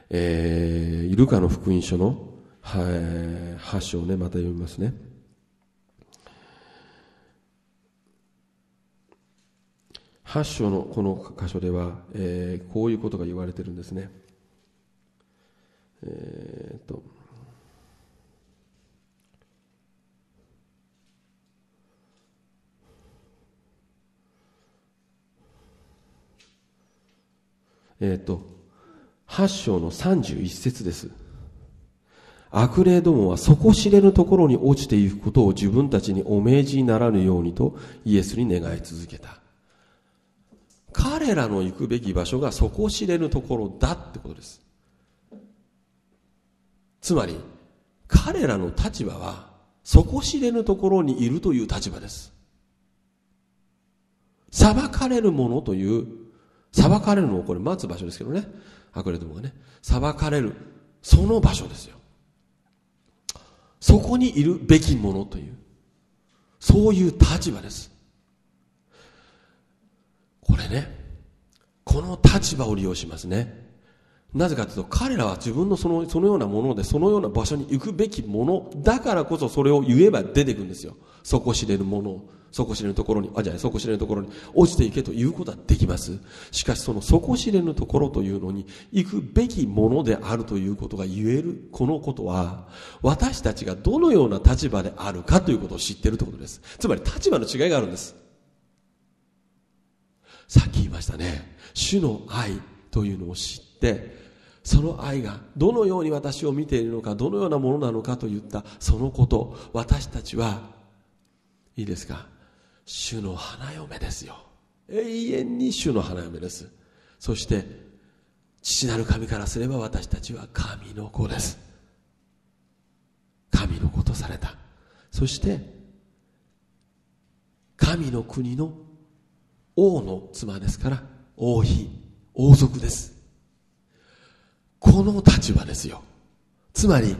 えー、イルカの福音書の8章ね、また読みますね。8章のこの箇所では、えー、こういうことが言われてるんですね。えー、っとえっ、と、8章の31節です。悪霊どもは底知れぬところに落ちていくことを自分たちにお命じにならぬようにとイエスに願い続けた。彼らの行くべき場所が底知れぬところだってことです。つまり、彼らの立場は底知れぬところにいるという立場です。裁かれるものという裁かれるのをこれ待つ場所ですけどね。悪霊どもがね。裁かれる。その場所ですよ。そこにいるべきものという。そういう立場です。これね、この立場を利用しますね。なぜかというと彼らは自分のそのそのようなものでそのような場所に行くべきものだからこそそれを言えば出てくんですよ。底知れるものを。底知れぬところに、あ、じゃあ底知れぬところに落ちていけということはできます。しかしその底知れぬところというのに行くべきものであるということが言える、このことは、私たちがどのような立場であるかということを知っているということです。つまり立場の違いがあるんです。さっき言いましたね。主の愛というのを知って、その愛がどのように私を見ているのか、どのようなものなのかといったそのこと、私たちはいいですか？主の花嫁ですよ。永遠に主の花嫁です。そして父なる神からすれば私たちは神の子です。神の子とされた。そして神の国の王の妻ですから王妃王族です。この立場ですよつまり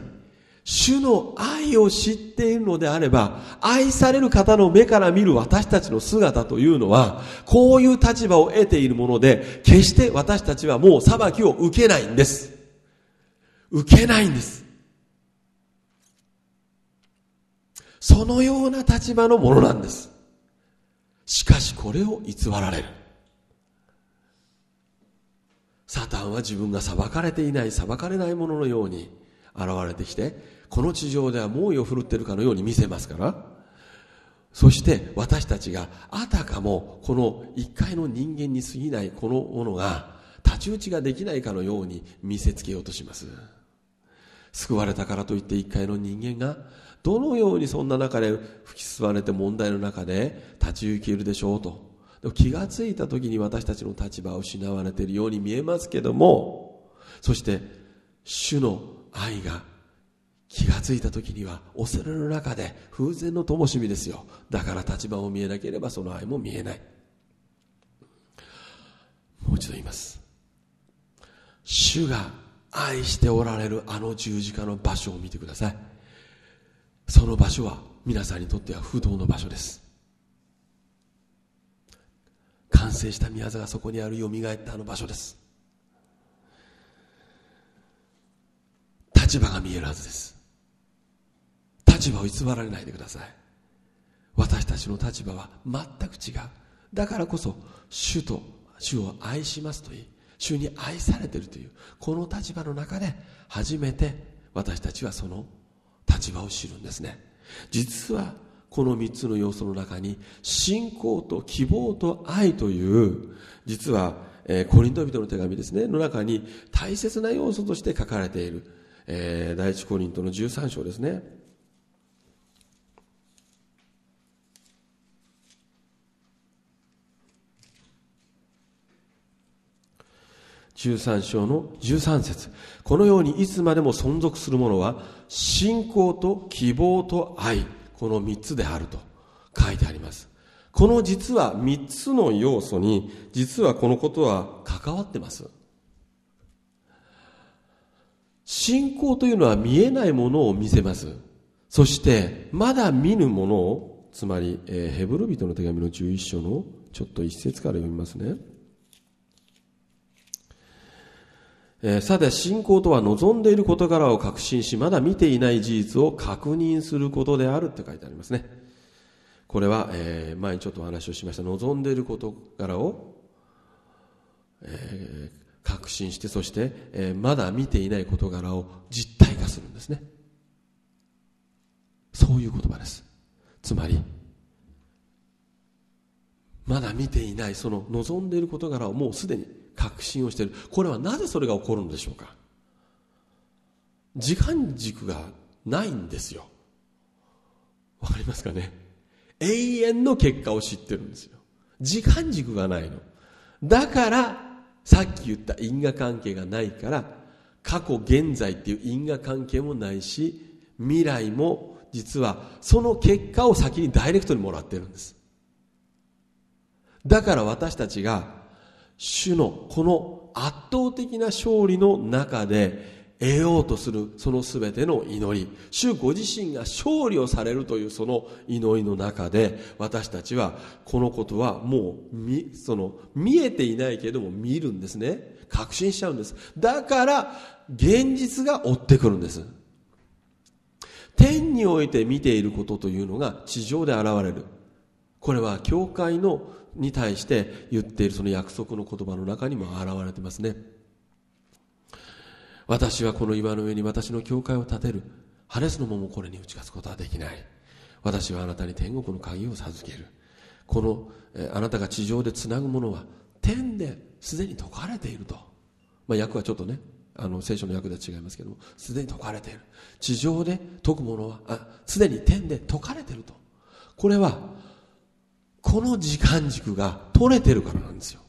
主の愛を知っているのであれば、愛される方の目から見る私たちの姿というのは、こういう立場を得ているもので、決して私たちはもう裁きを受けないんです。受けないんです。そのような立場のものなんです。しかしこれを偽られる。サタンは自分が裁かれていない、裁かれないもののように現れてきて、この地上では猛威を振るっているかのように見せますから。そして私たちがあたかもこの一回の人間に過ぎないこのものが太刀打ちができないかのように見せつけようとします。救われたからといって一回の人間がどのようにそんな中で吹き吸われて問題の中で立ち行けるでしょうと気がついた時に私たちの立場を失われているように見えますけどもそして主の愛が気がついた時には恐れの中で風前の灯火ですよ。だから立場を見えなければその愛も見えない。もう一度言います。主が愛しておられるあの十字架の場所を見てください。その場所は皆さんにとっては不動の場所です。完成した宮座がそこにあるよみがえったあの場所です。立場が見えるはずです。立場を偽られないでください。私たちの立場は全く違う。だからこそ主と主を愛しますといい主に愛されているというこの立場の中で初めて私たちはその立場を知るんですね。実はこの3つの要素の中に信仰と希望と愛という実は、えー、コリント人の手紙ですねの中に大切な要素として書かれている、えー、第一コリントの13章ですね。13章の13節。このようにいつまでも存続するものは信仰と希望と愛。この3つであると書いてあります。この実は3つの要素に実はこのことは関わってます。信仰というのは見えないものを見せます。そしてまだ見ぬものをつまり、えー、ヘブル人の手紙の11章のちょっと一節から読みますね。えー、さて信仰とは望んでいる事柄を確信しまだ見ていない事実を確認することであるって書いてありますね。これは、えー、前にちょっとお話をしました望んでいる事柄を、えー、確信してそして、えー、まだ見ていない事柄を実体化するんですね。そういう言葉です。つまりまだ見ていないその望んでいる事柄をもうすでに確信をしている。これはなぜそれが起こるのでしょうか？時間軸がないんですよ。わかりますかね？永遠の結果を知ってるんですよ。時間軸がないの。だからさっき言った因果関係がないから過去現在っていう因果関係もないし未来も実はその結果を先にダイレクトにもらってるんです。だから私たちが主のこの圧倒的な勝利の中で得ようとするその全ての祈り。主ご自身が勝利をされるというその祈りの中で私たちはこのことはもう見その見えていないけれども見るんですね。確信しちゃうんです。だから現実が追ってくるんです。天において見ていることというのが地上で現れる。これは教会のに対して言っているその約束の言葉の中にも現れてますね。私はこの岩の上に私の教会を建てる。ハレスの桃もこれに打ち勝つことはできない。私はあなたに天国の鍵を授ける。このえあなたが地上でつなぐものは天ですでに解かれていると、まあ、訳はちょっとねあの聖書の訳では違いますけどもすでに解かれている。地上で解くものはすでに天で解かれていると。これはこの時間軸が取れてるからなんですよ。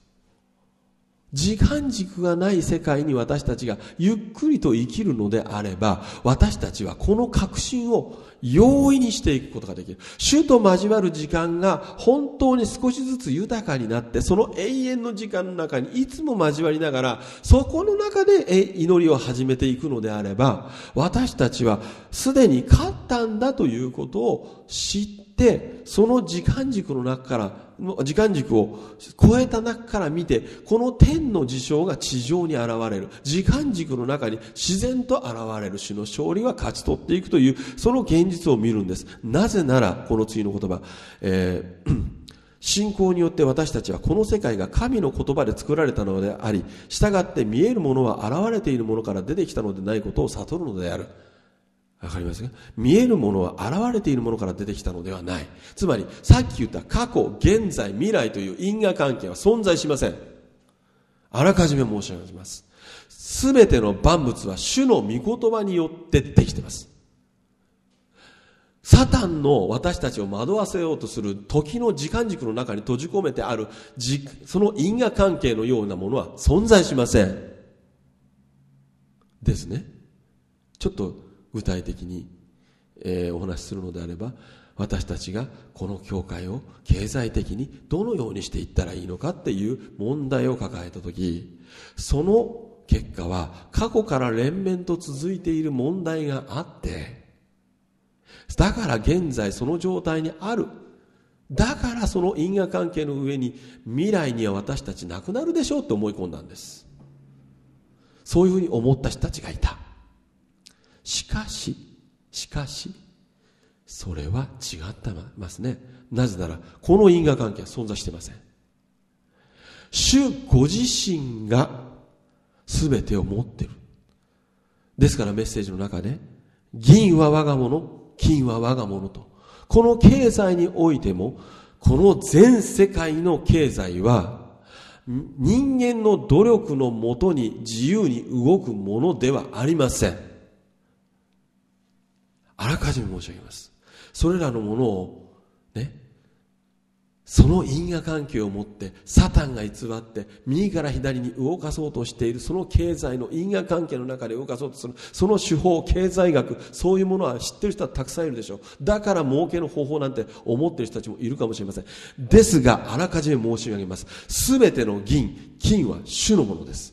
時間軸がない世界に私たちがゆっくりと生きるのであれば、私たちはこの確信を容易にしていくことができる。主と交わる時間が本当に少しずつ豊かになって、その永遠の時間の中にいつも交わりながら、そこの中で祈りを始めていくのであれば、私たちはすでに勝ったんだということを知ってで、その時間軸の中から、時間軸を超えた中から見て、この天の事象が地上に現れる。時間軸の中に自然と現れる主の勝利は勝ち取っていくという、その現実を見るんです。なぜなら、この次の言葉、えー 信仰によって私たちはこの世界が神の言葉で作られたのであり、従って見えるものは現れているものから出てきたのでないことを悟るのである。わかりますか見えるものは現れているものから出てきたのではない。つまり、さっき言った過去、現在、未来という因果関係は存在しません。あらかじめ申し上げます。すべての万物は主の御言葉によってできています。サタンの私たちを惑わせようとする時の時間軸の中に閉じ込めてあるその因果関係のようなものは存在しません。ですね。ちょっと具体的に、えー、お話しするのであれば私たちがこの教会を経済的にどのようにしていったらいいのかっていう問題を抱えた時その結果は過去から連綿と続いている問題があってだから現在その状態にある。だからその因果関係の上に未来には私たちなくなるでしょうって思い込んだんです。そういうふうに思った人たちがいた。しかししかしそれは違ってますね。なぜならこの因果関係は存在してません。主ご自身が全てを持ってる。ですからメッセージの中で銀は我が物金は我が物と。この経済においても、この全世界の経済は、人間の努力のもとに自由に動くものではありません。あらかじめ申し上げます。それらのものを、ね、その因果関係を持ってサタンが偽って右から左に動かそうとしているその経済の因果関係の中で動かそうとするその手法経済学そういうものは知ってる人はたくさんいるでしょう。だから儲けの方法なんて思ってる人たちもいるかもしれません。ですがあらかじめ申し上げます。全ての銀金は主のものです。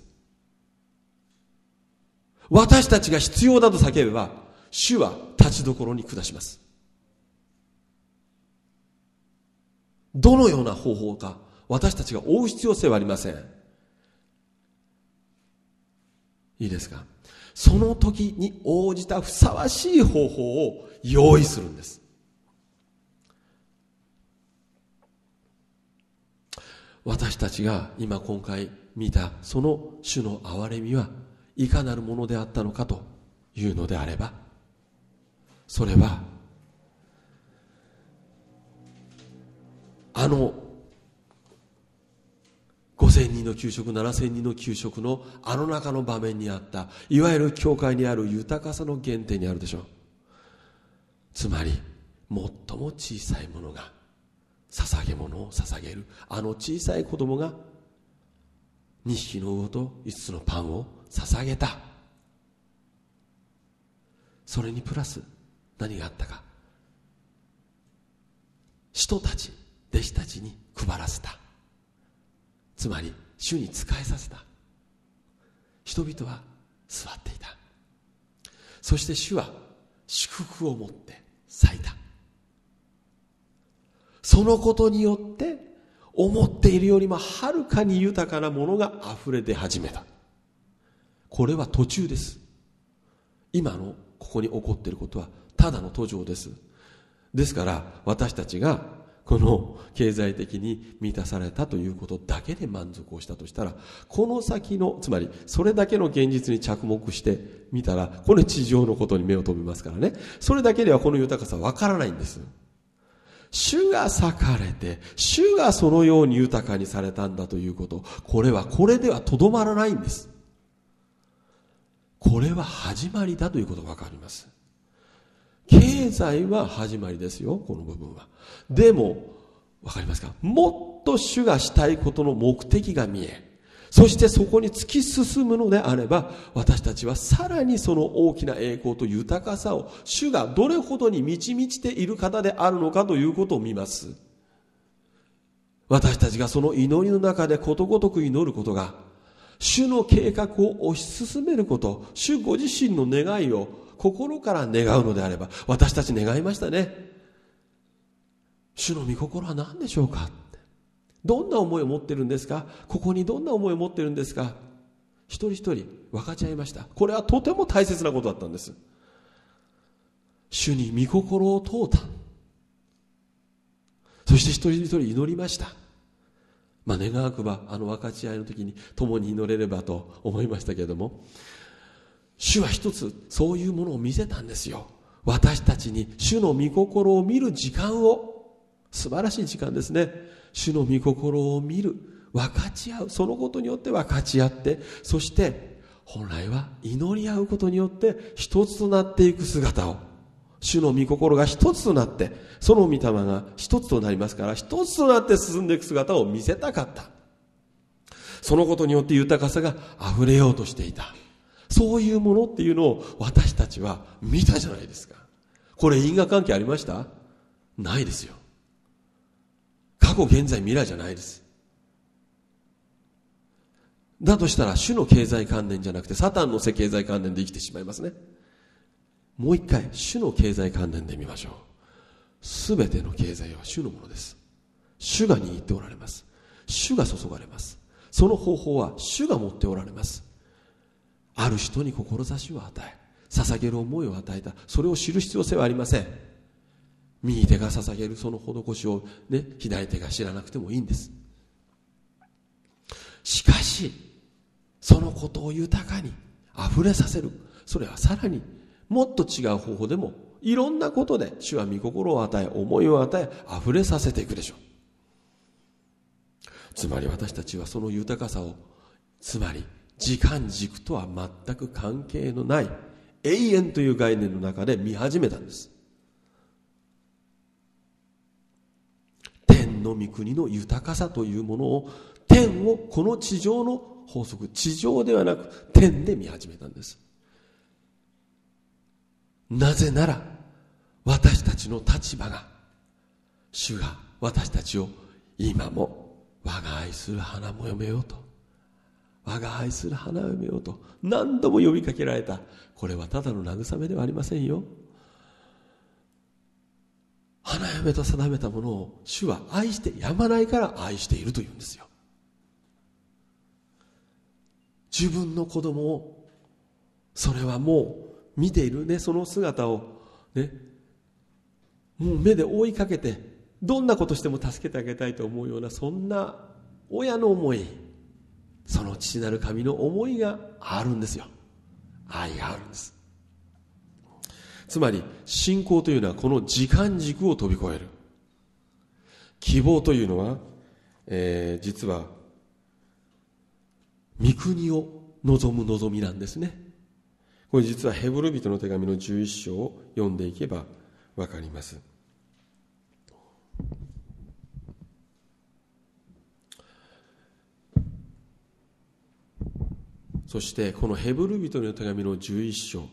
私たちが必要だと叫べば主は立ちどころに下します。どのような方法か私たちが追う必要性はありません。いいですか？その時に応じたふさわしい方法を用意するんです。私たちが今今回見たその種の憐れみはいかなるものであったのかというのであればそれはあの5000人の給食7000人の給食のあの中の場面にあったいわゆる教会にある豊かさの原点にあるでしょう。つまり最も小さいものが捧げ物を捧げる。あの小さい子供が2匹の魚と5つのパンを捧げた。それにプラス何があったか。人たち弟子たちに配らせた。つまり主に仕えさせた。人々は座っていた。そして主は祝福を持って咲いた。そのことによって思っているよりもはるかに豊かなものが溢れ出始めた。これは途中です。今のここに起こっていることはただの途上ですですから私たちがこの経済的に満たされたということだけで満足をしたとしたら、この先の、つまりそれだけの現実に着目してみたら、これ地上のことに目を留めますからね。それだけではこの豊かさわからないんです。主が裂かれて、主がそのように豊かにされたんだということ、これはこれではとどまらないんです。これは始まりだということがわかります。経済は始まりですよ、この部分は。でも、わかりますか？もっと主がしたいことの目的が見え、そしてそこに突き進むのであれば、私たちはさらにその大きな栄光と豊かさを、主がどれほどに満ち満ちている方であるのかということを見ます。私たちがその祈りの中でことごとく祈ることが、主の計画を推し進めること、主ご自身の願いを心から願うのであれば、私たち願いましたね。主の御心は何でしょうか？どんな思いを持ってるんですか？ここにどんな思いを持ってるんですか？一人一人分かち合いました。これはとても大切なことだったんです。主に御心を問うた。そして一人一人祈りました。まあ、願わくばあの分かち合いの時に共に祈れればと思いましたけれども、主は一つそういうものを見せたんですよ。私たちに主の御心を見る時間を、素晴らしい時間ですね。主の御心を見る、分かち合う、そのことによって分かち合って、そして本来は祈り合うことによって一つとなっていく姿を、主の御心が一つとなって、その御霊が一つとなりますから、一つとなって進んでいく姿を見せたかった。そのことによって豊かさが溢れようとしていた。そういうものっていうのを私たちは見たじゃないですか。これ因果関係ありました？ないですよ。過去、現在、未来じゃないです。だとしたら、主の経済関連じゃなくて、サタンの世経済関連で生きてしまいますね。もう一回、主の経済関連で見ましょう。すべての経済は主のものです。主が握っておられます主が注がれますその方法は主が持っておられますある人に志を与え捧げる思いを与えた。それを知る必要性はありません。右手が捧げるその施しを、ね、左手が知らなくてもいいんです。しかしそのことを豊かに溢れさせる。それはさらにもっと違う方法でもいろんなことで主は御心を与え思いを与え溢れさせていくでしょう。つまり私たちはその豊かさをつまり時間軸とは全く関係のない永遠という概念の中で見始めたんです。天の御国の豊かさというものを天をこの地上の法則地上ではなく天で見始めたんです。なぜなら私たちの立場が主が私たちを今も我が愛する花も読めようと。我が愛する花をと何度も呼びかけられた。これはただの慰めではありませんよ。花嫁と定めたものを主は愛してやまないから愛しているというんですよ。自分の子供をそれはもう見ているねその姿をねもう目で追いかけてどんなことしても助けてあげたいと思うようなそんな親の思い。その父なる神の思いがあるんですよ。愛があるんです。つまり信仰というのはこの時間軸を飛び越える。希望というのは、えー、実は御国を望む望みなんですね。これ実はヘブル人の手紙の11章を読んでいけばわかります。そしてこのヘブル人の手紙の11章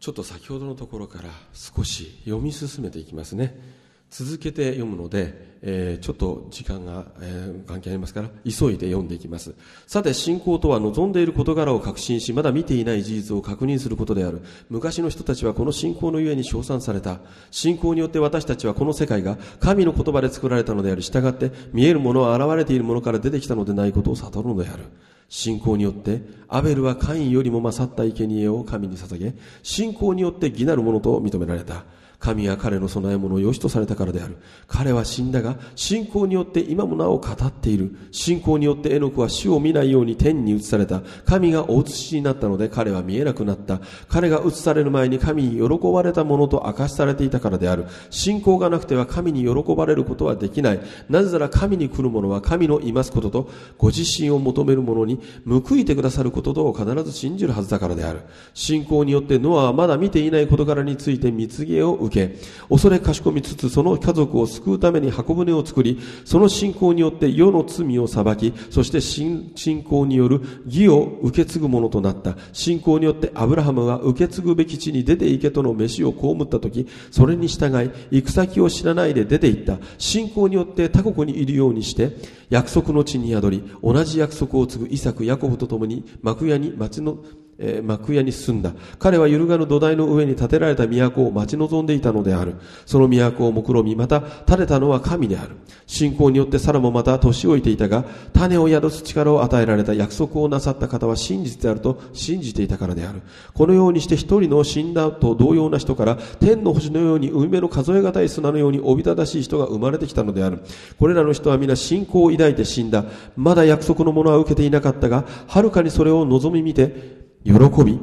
ちょっと先ほどのところから少し読み進めていきますね。続けて読むので、えー、ちょっと時間が、えー、関係ありますから急いで読んでいきます。さて信仰とは望んでいる事柄を確信しまだ見ていない事実を確認することである。昔の人たちはこの信仰のゆえに称賛された。信仰によって私たちはこの世界が神の言葉で作られたのである。従って見えるものは現れているものから出てきたのでないことを悟るのである。信仰によってアベルはカインよりも勝った生贄を神に捧げ信仰によって義なるものと認められた。神は彼の供え物を良しとされたからである。彼は死んだが、信仰によって今もなお語っている。信仰によってエノクは死を見ないように天に移された。神がお移しになったので彼は見えなくなった。彼が移される前に神に喜ばれたものと明かしされていたからである。信仰がなくては神に喜ばれることはできない。なぜなら神に来る者は神のいますことと、ご自身を求める者に報いてくださることとを必ず信じるはずだからである。信仰によってノアはまだ見ていない事柄について蜜げを受け、恐れかしこみつつその家族を救うために箱舟を作り、その信仰によって世の罪を裁き、そして信仰による義を受け継ぐものとなった。信仰によってアブラハムが受け継ぐべき地に出て行けとの飯を被った時、それに従い、行く先を知らないで出て行った。信仰によって他国にいるようにして、約束の地に宿り、同じ約束を継ぐイサク、ヤコブと共に幕屋に町のえー、幕屋に進んだ。彼は揺るがぬ土台の上に建てられた都を待ち望んでいたのである。その都を目論み、また建てたのは神である。信仰によってサラもまた年老いていたが、種を宿す力を与えられた約束をなさった方は真実であると信じていたからである。このようにして一人の死んだと同様な人から、天の星のように海辺の数え難い砂のようにおびただしい人が生まれてきたのである。これらの人は皆信仰を抱いて死んだ。まだ約束のものは受けていなかったが、はるかにそれを望み見て、喜び、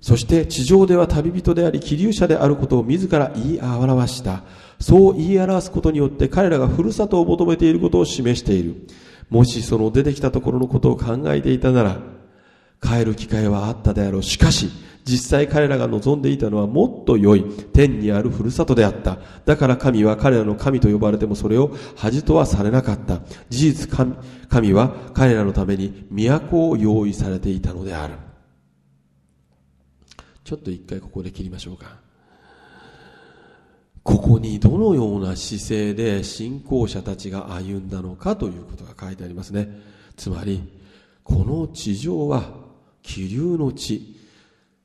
そして地上では旅人であり、気流者であることを自ら言い表した。そう言い表すことによって彼らがふるさとを求めていることを示している。もしその出てきたところのことを考えていたなら、帰る機会はあったであろう。しかし、実際彼らが望んでいたのはもっと良い天にあるふるさとであった。だから神は彼らの神と呼ばれてもそれを恥とはされなかった。事実神神は彼らのために都を用意されていたのである。ちょっと一回ここで切りましょうか。ここにどのような姿勢で信仰者たちが歩んだのかということが書いてありますね。つまりこの地上は気流の地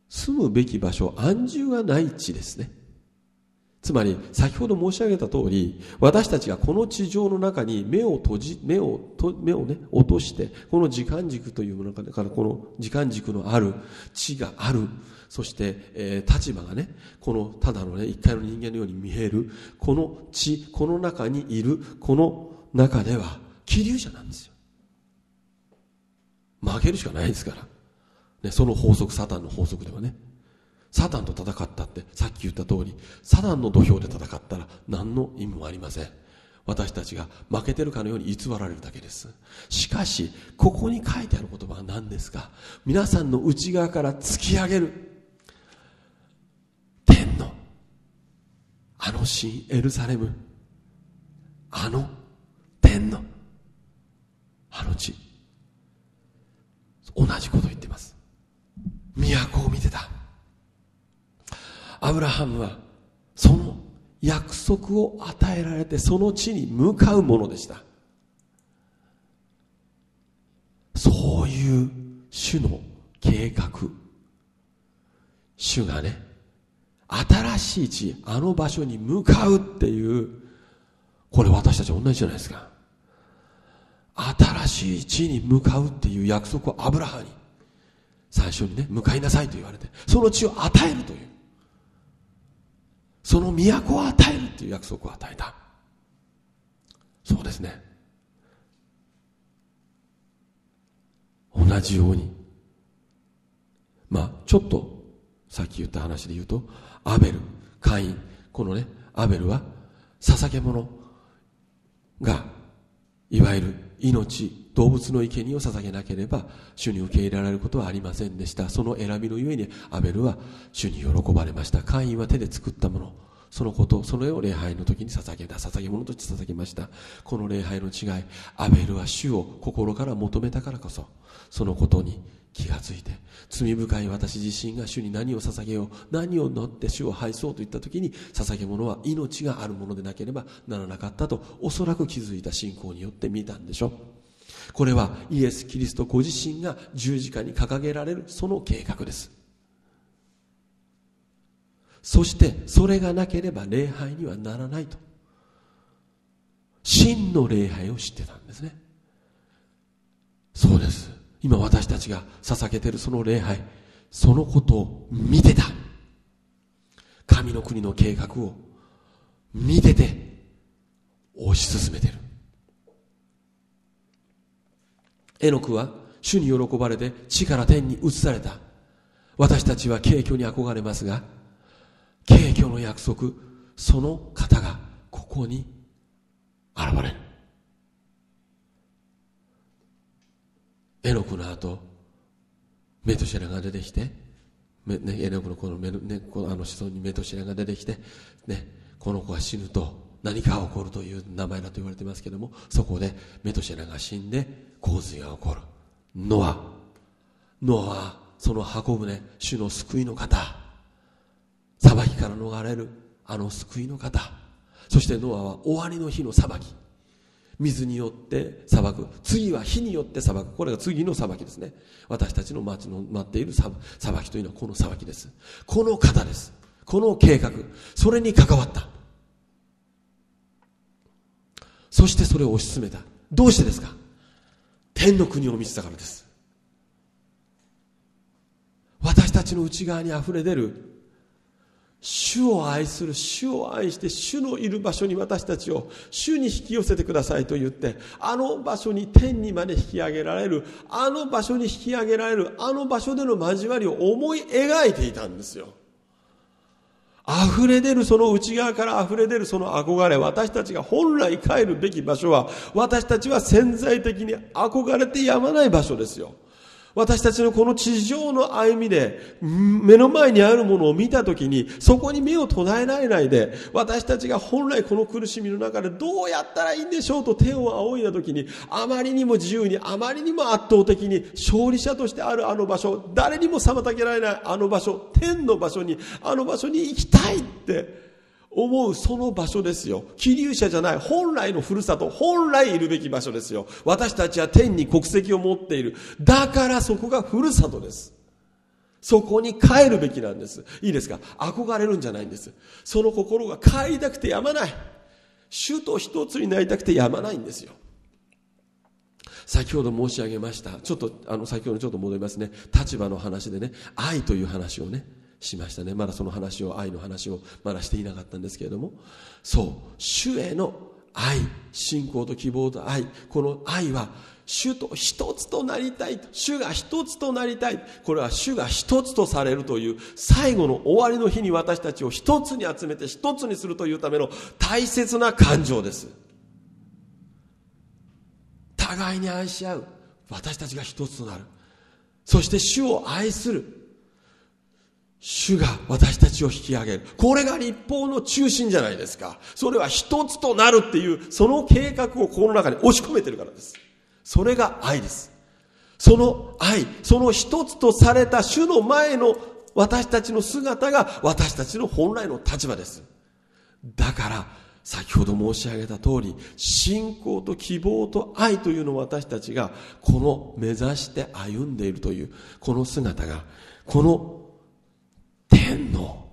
住むべき場所安住がない地ですね。つまり先ほど申し上げた通り私たちがこの地上の中に目を閉じ目をと目をね落としてこの時間軸というものからこの時間軸のある地がある。そして、えー、立場がねこのただのね一回の人間のように見えるこの地この中にいるこの中では気流者なんですよ。負けるしかないですから、ね、その法則サタンの法則ではね。サタンと戦ったってさっき言った通りサタンの土俵で戦ったら何の意味もありません。私たちが負けてるかのように偽られるだけです。しかしここに書いてある言葉は何ですか？皆さんの内側から突き上げる天のあの新エルサレム。あの天の。あの地。同じこと言ってます。都を見てた。アブラハムはその約束を与えられてその地に向かうものでした。そういう主の計画。主がね新しい地あの場所に向かうっていうこれ私たち同じじゃないですか。新しい地に向かうっていう約束をアブラハに最初にね向かいなさいと言われてその地を与えるという。その都を与えるっていう約束を与えた。そうですね。同じように。まあちょっとさっき言った話で言うとアベルカイン。このねアベルは捧げ物がいわゆる命動物の生贄を捧げなければ主に受け入れられることはありませんでした。その選びのゆえにアベルは主に喜ばれました。会員は手で作ったもの。そのことそれを礼拝の時に捧げた。捧げ物として捧げました。この礼拝の違いアベルは主を心から求めたからこそそのことに気がついて罪深い私自身が主に何を捧げよう何を乗って主を拝そうといった時に捧げ物は命があるものでなければならなかったとおそらく気づいた信仰によって見たんでしょう。これはイエス・キリストご自身が十字架に掲げられるその計画です。そしてそれがなければ礼拝にはならないと。真の礼拝を知ってたんですね。そうです。今私たちが捧げてるその礼拝そのことを見てた。神の国の計画を見てて推し進めてる。エノクは主に喜ばれて地から天に移された。私たちは敬虚に憧れますが敬虚の約束その方がここに現れる。エノクの後メトシェラが出てきて、ね、エノクのこの、ね、このあの子孫にメトシェラが出てきて、ね、この子が死ぬと何かが起こるという名前だと言われてますけどもそこでメトシェラが死んで洪水が起こる。ノア。ノアはその箱舟主の救いの方。裁きから逃れるあの救いの方。そしてノアは終わりの日の裁き。水によって裁く。次は火によって裁く。これが次の裁きですね。私たちの待ちの待っている裁きというのはこの裁きです。この方です。この計画。それに関わった。そしてそれを推し進めた。どうしてですか？天の国を見てたからです。私たちの内側にあふれ出る主を愛する主を愛して主のいる場所に私たちを主に引き寄せてくださいと言ってあの場所に天にまで引き上げられるあの場所に引き上げられるあの場所での交わりを思い描いていたんですよ。溢れ出るその内側から溢れ出るその憧れ私たちが本来帰るべき場所は私たちは潜在的に憧れてやまない場所ですよ。私たちのこの地上の歩みで目の前にあるものを見たときにそこに目を捉えられないで私たちが本来この苦しみの中でどうやったらいいんでしょうと手を仰いだときにあまりにも自由にあまりにも圧倒的に勝利者としてあるあの場所誰にも妨げられないあの場所天の場所にあの場所に行きたいって思うその場所ですよ。気流者じゃない本来のふるさと、本来いるべき場所ですよ。私たちは天に国籍を持っている。だからそこがふるさとです。そこに帰るべきなんです。いいですか？憧れるんじゃないんです。その心が帰りたくてやまない。主と一つになりたくてやまないんですよ。先ほど申し上げました。ちょっと、あの、先ほどちょっと戻りますね。立場の話でね、愛という話をね、しましたね。まだその話を、愛の話をまだしていなかったんですけれども、そう、主への愛、信仰と希望と愛、この愛は、主と一つとなりたい。主が一つとなりたい。これは主が一つとされるという最後の終わりの日に私たちを一つに集めて一つにするというための大切な感情です。互いに愛し合う。私たちが一つとなる。そして主を愛する。主が私たちを引き上げる。これが立法の中心じゃないですか。それは一つとなるっていう、その計画をこの中に押し込めてるからです。それが愛です。その愛、その一つとされた主の前の私たちの姿が私たちの本来の立場です。だから、先ほど申し上げた通り、信仰と希望と愛というのを私たちが、この目指して歩んでいるという、この姿が、この天の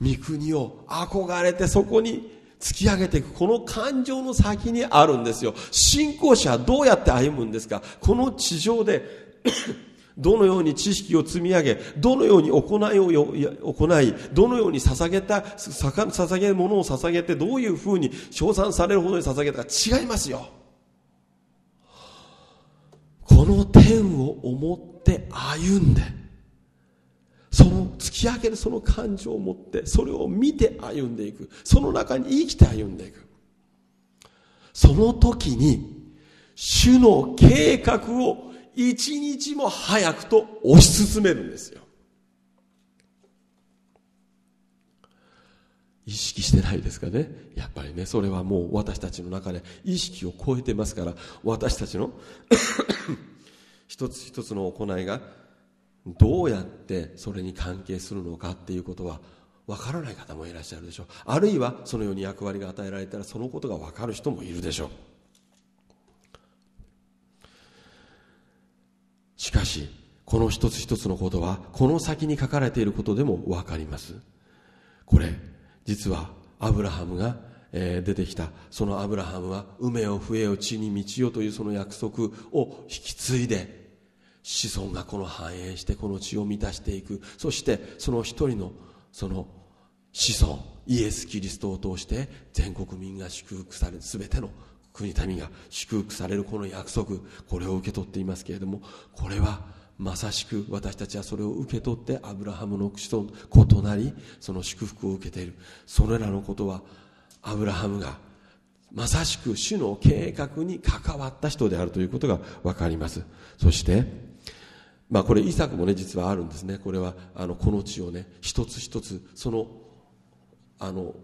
御国を憧れてそこに突き上げていく、この感情の先にあるんですよ。信仰者はどうやって歩むんですか？この地上で どのように知識を積み上げ、どのように行いを行い、どのように捧げた、捧げるものを捧げて、どういうふうに称賛されるほどに捧げたか違いますよ。この天を思って歩んで、その突き上げるその感情を持ってそれを見て歩んでいく。その中に生きて歩んでいく。その時に主の計画を一日も早くと推し進めるんですよ。意識してないですかね？やっぱりねそれはもう私たちの中で意識を超えてますから私たちの 一つ一つの行いがどうやってそれに関係するのかっていうことはわからない方もいらっしゃるでしょう。あるいはそのように役割が与えられたらそのことがわかる人もいるでしょう。しかしこの一つ一つのことはこの先に書かれていることでもわかります。これ実はアブラハムが出てきた。そのアブラハムは「梅を増えよ地に道よ」というその約束を引き継いで子孫がこの繁栄してこの地を満たしていく。そしてその一人のその子孫イエス・キリストを通して全国民が祝福される全ての国民が祝福されるこの約束これを受け取っていますけれどもこれはまさしく私たちはそれを受け取ってアブラハムの子孫子となりその祝福を受けている。それらのことはアブラハムがまさしく主の計画に関わった人であるということが分かります。そしてまあこれイサクもね実はあるんですね。これはあのこの地をね一つ一つそのあの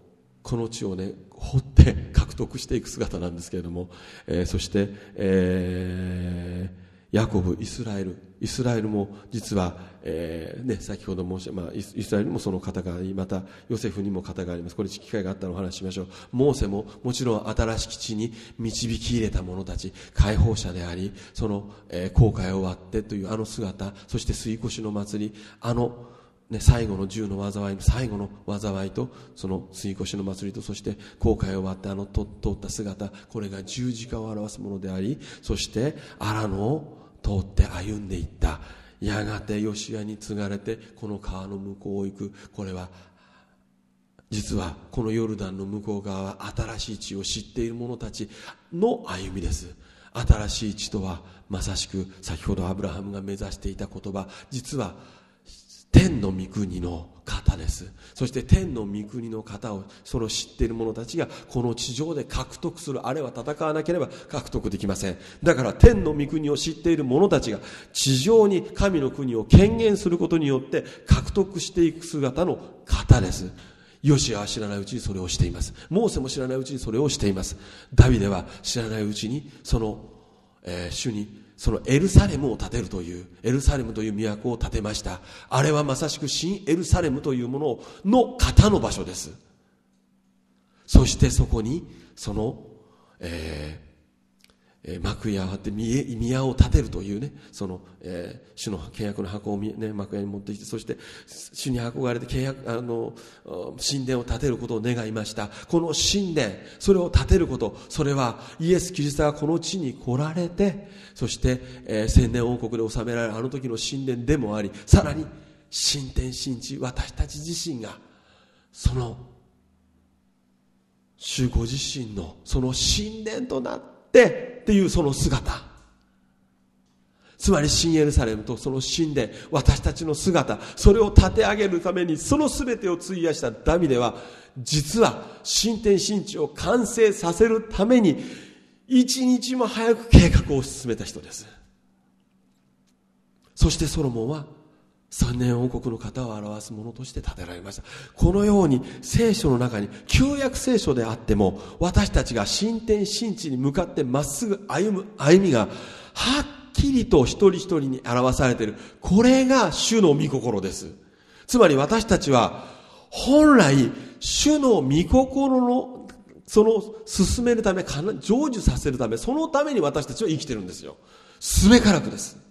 この地をね掘って獲得していく姿なんですけれども、えー、そして、えーヤコブ、イスラエル、イスラエルも実は、えー、ね、先ほど申し、まあ、イスラエルもその方があり、またヨセフにも方があります。これ機会があったらお話ししましょう。モーセももちろん新しき地に導き入れた者たち、解放者であり、その、えー、後悔を割ってというあの姿、そして吸い越しの祭り、あの、ね、最後の銃の災いの最後の災いとその吸い越しの祭りとそして後悔を割ってあの通った姿これが十字架を表すものでありそして荒野を通って歩んでいった。やがてヨシアに継がれてこの川の向こうを行く。これは実はこのヨルダンの向こう側は新しい地を知っている者たちの歩みです。新しい地とはまさしく先ほどアブラハムが目指していた言葉。実は天の御国の方です。そして天の御国の方をその知っている者たちがこの地上で獲得する。あれは戦わなければ獲得できません。だから天の御国を知っている者たちが地上に神の国を権限することによって獲得していく姿の方です。ヨシアは知らないうちにそれをしています。モーセも知らないうちにそれをしています。ダビデは知らないうちにその、えー、主にそのエルサレムを建てるという、エルサレムという都を建てました。あれはまさしく新エルサレムというものの型の場所です。そしてそこにその、えーえー、幕屋を張って宮を建てるというね、その、えー、主の契約の箱を、ね、幕屋に持ってきて、そして主に憧れて契約、あの、神殿を建てることを願いました。この神殿、それを建てること、それはイエス・キリストがこの地に来られて、そして、えー、千年王国で治められるあの時の神殿でもあり、さらに、神殿神地、私たち自身が、その、主ご自身のその神殿となって、っていうその姿。つまり新エルサレムとその神殿私たちの姿それを立て上げるためにその全てを費やしたダビデは実は新天新地を完成させるために一日も早く計画を進めた人です。そしてソロモンは三年王国の方を表すものとして建てられました。このように聖書の中に旧約聖書であっても私たちが新天新地に向かってまっすぐ歩む歩みがはっきりと一人一人に表されている。これが主の御心です。つまり私たちは本来主の御心のその進めるため成就させるためそのために私たちは生きてるんですよ。すべからくです。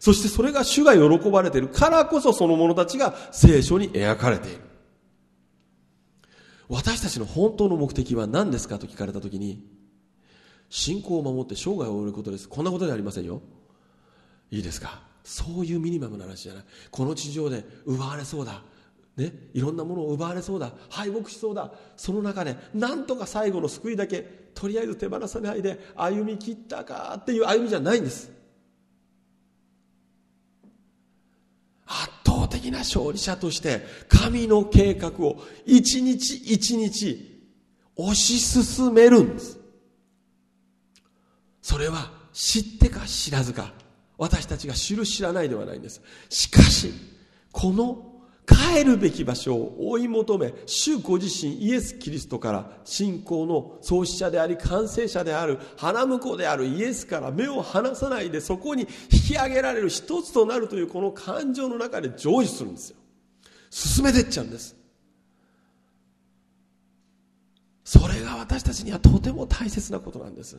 そしてそれが主が喜ばれているからこそその者たちが聖書に描かれている。私たちの本当の目的は何ですかと聞かれたときに、信仰を守って生涯を終えることです。こんなことじゃありませんよ。いいですか？そういうミニマムな話じゃない。この地上で奪われそうだ。ね、いろんなものを奪われそうだ敗北しそうだその中でなんとか最後の救いだけとりあえず手放さないで歩み切ったかっていう歩みじゃないんです圧倒的な勝利者として神の計画を一日一日推し進めるんです。それは知ってか知らずか私たちが知る知らないではないんです。しかしこの帰るべき場所を追い求め、主ご自身イエス・キリストから信仰の創始者であり完成者である花婿であるイエスから目を離さないでそこに引き上げられる一つとなるというこの感情の中で成就するんですよ。進めてっちゃうんです。それが私たちにはとても大切なことなんです。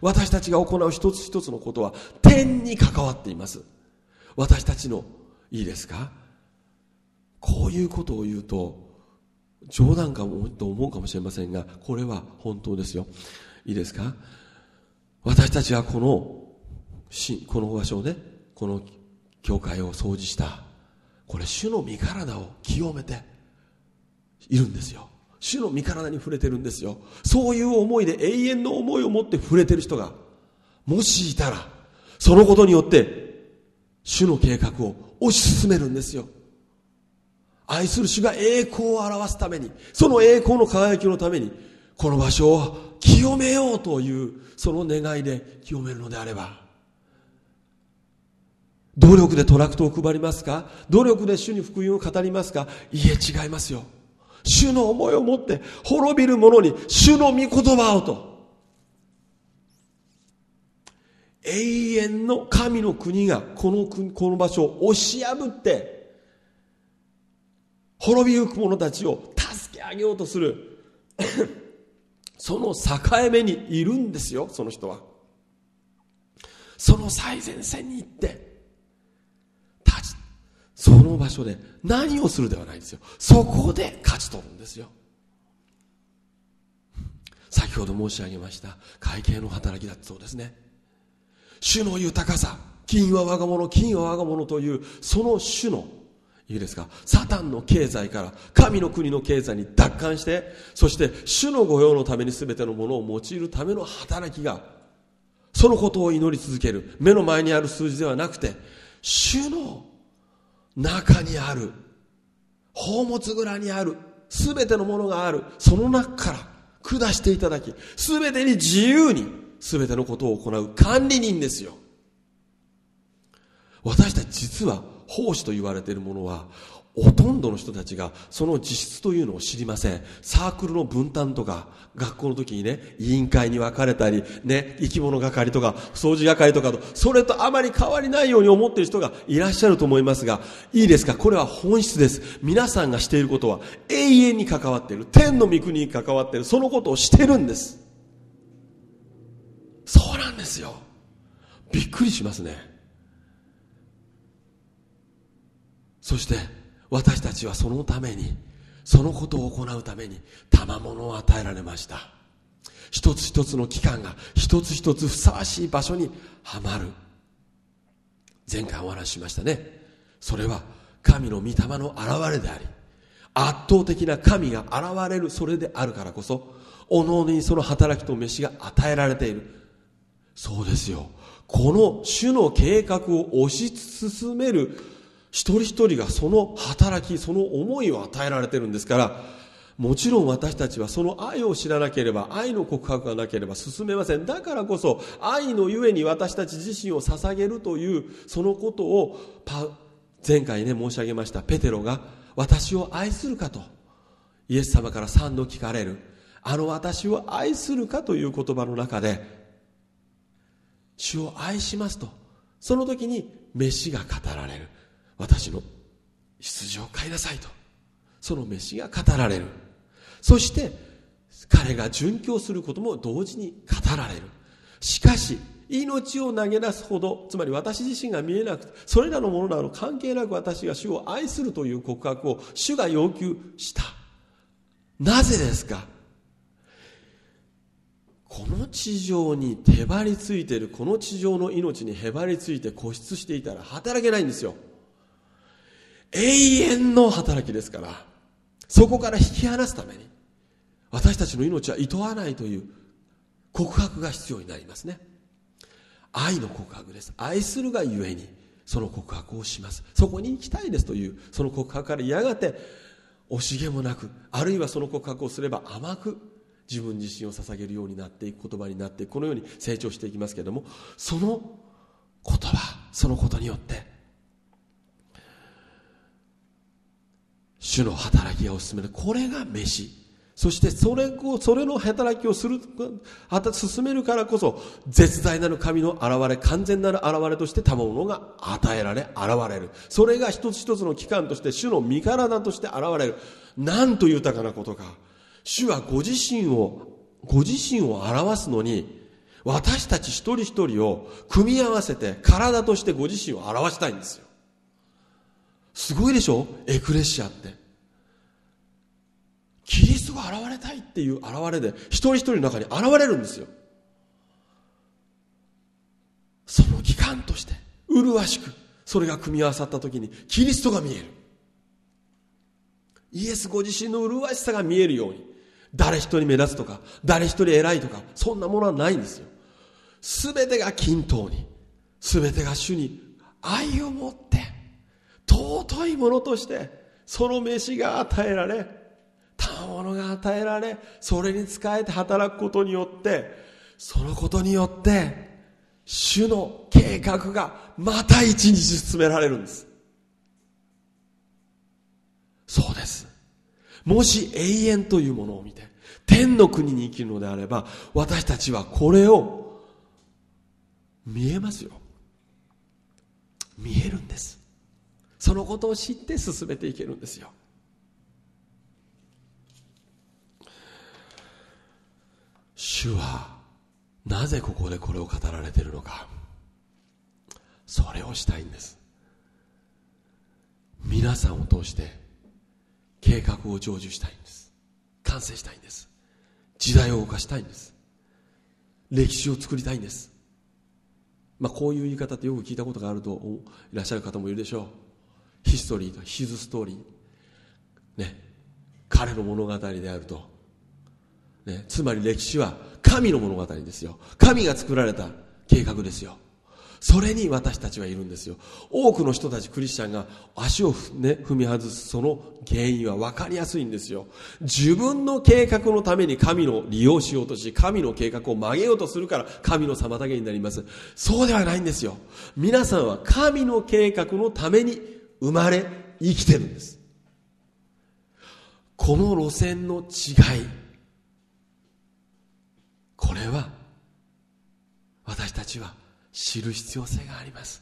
私たちが行う一つ一つのことは天に関わっています。私たちの、いいですか？こういうことを言うと冗談かもと思うかもしれませんがこれは本当ですよ。いいですか？私たちはこのこの場所をねこの教会を掃除した。これ主の身体を清めているんですよ。主の身体に触れてるんですよ。そういう思いで永遠の思いを持って触れてる人がもしいたらそのことによって主の計画を推し進めるんですよ。愛する主が栄光を表すために、その栄光の輝きのために、この場所を清めようという、その願いで清めるのであれば、努力でトラクトを配りますか？努力で主に福音を語りますか？いえ、違いますよ。主の思いを持って滅びる者に主の御言葉をと。永遠の神の国がこのこの場所を押し破って滅びゆく者たちを助け上げようとする。その境目にいるんですよその人は。その最前線に行って立ちその場所で何をするではないんですよ。そこで勝ち取るんですよ。先ほど申し上げました会計の働きだってそうですね。主の豊かさ金は我が物金は我が物というその主のいいですか？サタンの経済から神の国の経済に奪還してそして主の御用のために全てのものを用いるための働きがそのことを祈り続ける目の前にある数字ではなくて主の中にある宝物蔵にある全てのものがあるその中から下していただき全てに自由に全てのことを行う管理人ですよ。私たち実は奉仕と言われているものはほとんどの人たちがその実質というのを知りません。サークルの分担とか、学校の時にね、委員会に分かれたり、ね、生き物係とか、掃除係とかと、それとあまり変わりないように思っている人がいらっしゃると思いますが、いいですか？これは本質です。皆さんがしていることは永遠に関わっている。天の御国に関わっている。そのことをしてるんです。そうなんですよ。びっくりしますね。そして、私たちはそのためにそのことを行うために賜物を与えられました。一つ一つの期間が一つ一つふさわしい場所にはまる。前回お話ししましたね。それは神の御霊の現れであり圧倒的な神が現れるそれであるからこそおのおのにその働きと飯が与えられている。そうですよ。この主の計画を推し進める一人一人がその働き、その思いを与えられてるんですから、もちろん私たちはその愛を知らなければ、愛の告白がなければ進めません。だからこそ、愛のゆえに私たち自身を捧げるという、そのことを、前回ね、申し上げました、ペテロが、私を愛するかと、イエス様から三度聞かれる、あの私を愛するかという言葉の中で、主を愛しますと、その時に、飯が語られる。私の羊を飼いなさいと。その飯が語られる。そして彼が殉教することも同時に語られる。しかし命を投げ出すほどつまり私自身が見えなくてそれらのものなど関係なく私が主を愛するという告白を主が要求した。なぜですか？この地上にへばりついているこの地上の命にへばりついて固執していたら働けないんですよ。永遠の働きですから、そこから引き離すために、私たちの命は厭わないという告白が必要になりますね。愛の告白です。愛するがゆえに、その告白をします。そこに行きたいですという、その告白からやがて、惜しげもなく、あるいはその告白をすれば甘く、自分自身を捧げるようになっていく言葉になって、このように成長していきますけれども、その言葉、そのことによって、主の働きがおすすめで、これが飯。そしてそれを、それの働きをする、進めるからこそ、絶大なる神の現れ、完全なる現れとして賜物が与えられ、現れる。それが一つ一つの期間として、主の身体として現れる。なんと豊かなことか。主はご自身を、ご自身を表すのに、私たち一人一人を組み合わせて体としてご自身を表したいんですよ。すごいでしょ？エクレシアって。キリストが現れたいっていう現れで、一人一人の中に現れるんですよ。その期間として、麗しく、それが組み合わさった時に、キリストが見える。イエスご自身の麗しさが見えるように、誰一人目立つとか、誰一人偉いとか、そんなものはないんですよ。すべてが均等に、すべてが主に愛を持って、尊いものとしてその飯が与えられ賜物が与えられそれに仕えて働くことによってそのことによって主の計画がまた一日進められるんです。そうです。もし永遠というものを見て天の国に生きるのであれば私たちはこれを見えますよ。見えるんです。そのことを知って進めていけるんですよ。主はなぜここでこれを語られているのか。それをしたいんです。皆さんを通して計画を成就したいんです。完成したいんです。時代を動かしたいんです。歴史を作りたいんです。まあこういう言い方ってよく聞いたことがあるといらっしゃる方もいるでしょう。ヒストリーとヒズストーリー、ね、彼の物語であると、ね、つまり歴史は神の物語ですよ。神が作られた計画ですよ。それに私たちはいるんですよ。多くの人たちクリスチャンが足を、ね、踏み外すその原因は分かりやすいんですよ。自分の計画のために神の利用しようとし神の計画を曲げようとするから神の妨げになります。そうではないんですよ。皆さんは神の計画のために生まれ生きてるんです。この路線の違い。これは私たちは知る必要性があります。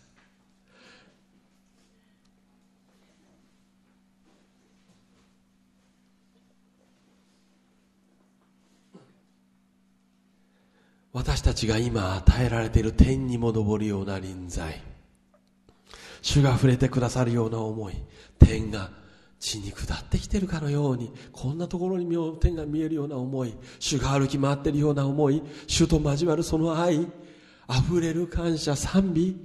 私たちが今与えられている天にも昇るような臨在。主が触れてくださるような思い。天が地に下ってきてるかのようにこんなところに天が見えるような思い主が歩き回ってるような思い主と交わるその愛溢れる感謝賛美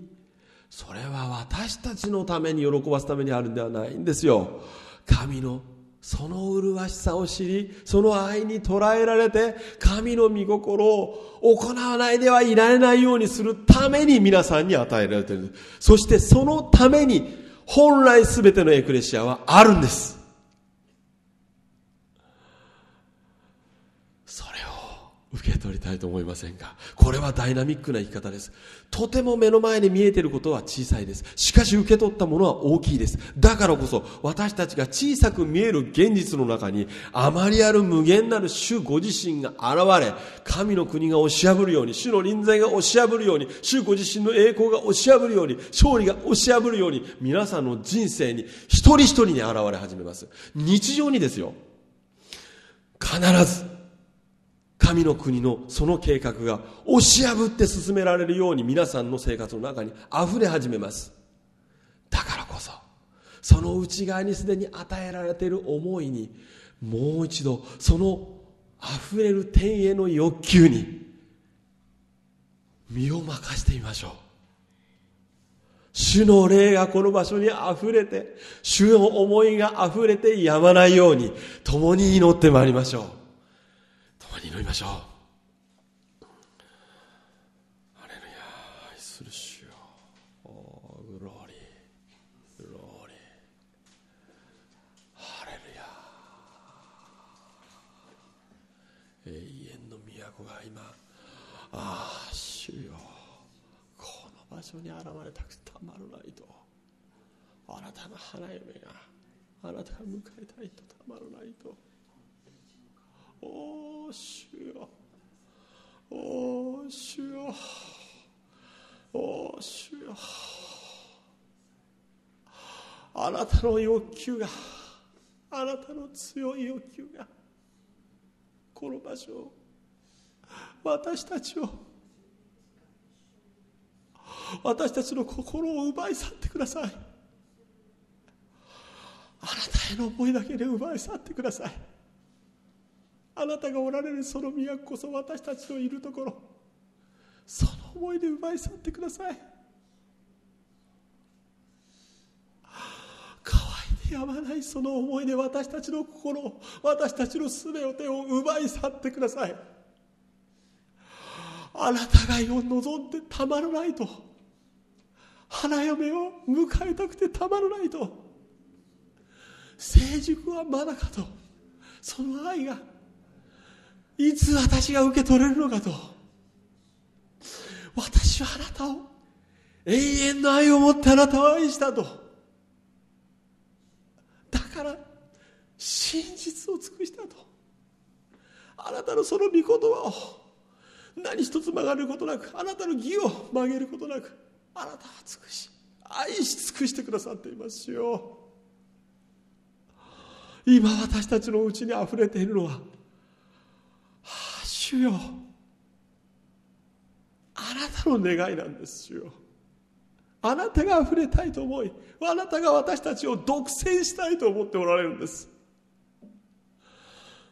それは私たちのために喜ばすためにあるんではないんですよ神のその麗しさを知り、その愛に捉えられて、神の御心を行わないではいられないようにするために皆さんに与えられている。そしてそのために、本来全てのエクレシアはあるんです。受け取りたいと思いませんか？これはダイナミックな生き方です。とても目の前に見えていることは小さいです。しかし受け取ったものは大きいです。だからこそ私たちが小さく見える現実の中にあまりある無限なる主ご自身が現れ、神の国が押し破るように、主の臨在が押し破るように、主ご自身の栄光が押し破るように、勝利が押し破るように、皆さんの人生に一人一人に現れ始めます。日常にですよ。必ず神の国のその計画が押し破って進められるように皆さんの生活の中に溢れ始めますだからこそその内側にすでに与えられている思いにもう一度その溢れる天への欲求に身を任せてみましょう主の霊がこの場所に溢れて、主の思いが溢れてやまないように、共に祈ってまいりましょう。祈りましょう。ハレルヤ愛する主よ。おグローリーグローリーハレルヤ永遠の都が今ああ主よ。この場所に現れたくたまらないと。あなたの花嫁があなたが迎えたい。お主よお主よお主よあなたの欲求があなたの強い欲求がこの場所を私たちを私たちの心を奪い去ってください。あなたへの思いだけで奪い去ってください。あなたがおられるその都こそ私たちのいるところその思いで奪い去ってください。乾いてやまないその思いで私たちの心私たちの全てを奪い去ってください。あなたがを望んでたまらないと花嫁を迎えたくてたまらないと成熟はまだかとその愛がいつ私が受け取れるのかと。私はあなたを、永遠の愛を持ってあなたを愛したと。だから、真実を尽くしたと。あなたのその御言葉を、何一つ曲がることなく、あなたの義を曲げることなく、あなたは尽くし、愛し尽くしてくださっていますよ。今私たちのうちに溢れているのは、主よ。あなたの願いなんです主よ。あなたが溢れたいと思いあなたが私たちを独占したいと思っておられるんです。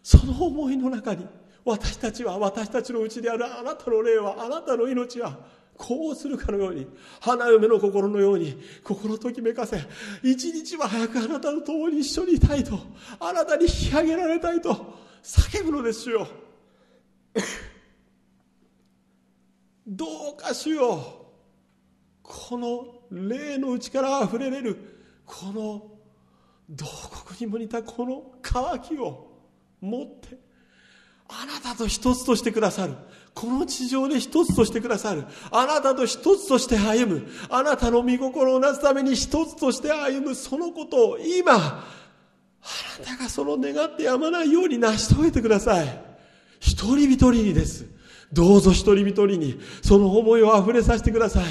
その思いの中に私たちは私たちのうちであるあなたの霊はあなたの命はこうするかのように花嫁の心のように心ときめかせ一日も早くあなたと共に一緒にいたいとあなたに引き上げられたいと叫ぶのですよ。どうかしようこの霊の内から溢れれるこの洞窟にも似たこの渇きを持ってあなたと一つとしてくださるこの地上で一つとしてくださるあなたと一つとして歩むあなたの御心をなすために一つとして歩むそのことを今あなたがその願ってやまないように成し遂げてください。一人一人にです。どうぞ一人一人にその思いを溢れさせてください。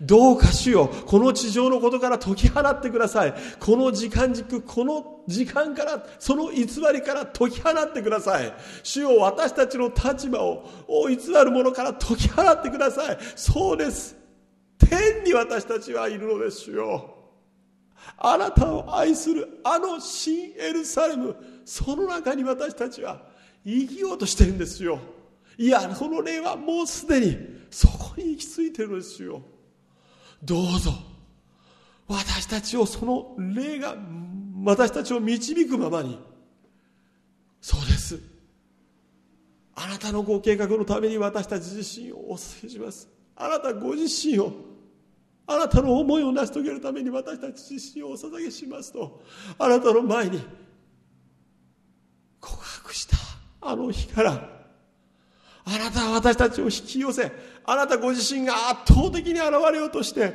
どうか主よ、この地上のことから解き放ってください。この時間軸、この時間から、その偽りから解き放ってください。主よ、私たちの立場を偽るものから解き放ってください。そうです。天に私たちはいるのです、主よ。あなたを愛するあの新エルサレム、その中に私たちは生きようとしてるんですよ。いや、この霊はもうすでにそこに行き着いてるんですよ。どうぞ、私たちをその霊が私たちを導くままに、そうです。あなたのご計画のために私たち自身をお捧げします。あなたご自身を、あなたの思いを成し遂げるために私たち自身をお捧げしますと、あなたの前に告白したあの日から、あなたは私たちを引き寄せ、あなたご自身が圧倒的に現れようとして、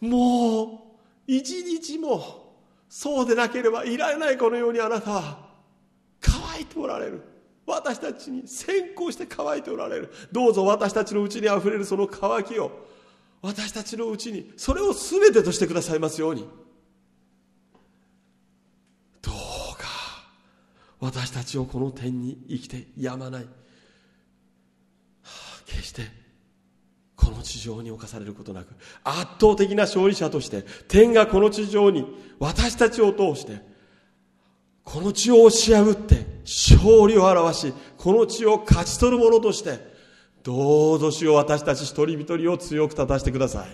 もう、一日も、そうでなければいられないこのようにあなたは、乾いておられる。私たちに先行して乾いておられる。どうぞ私たちのうちに溢れるその乾きを、私たちのうちに、それを全てとしてくださいますように。どうか、私たちをこの天に生きてやまない。決してこの地上に侵されることなく圧倒的な勝利者として天がこの地上に私たちを通してこの地を押し破って勝利を表しこの地を勝ち取る者としてどうぞしよう私たち一人一人を強く立たせてください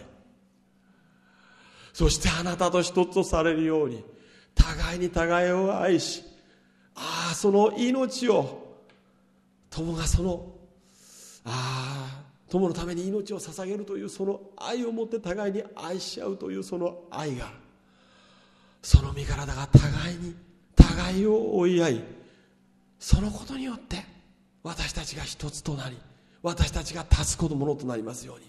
そしてあなたと一つとされるように互いに互いを愛しああその命を友がそのああ友のために命を捧げるというその愛を持って互いに愛し合うというその愛がその身体が互いに互いを追い合いそのことによって私たちが一つとなり私たちが立つことものとなりますように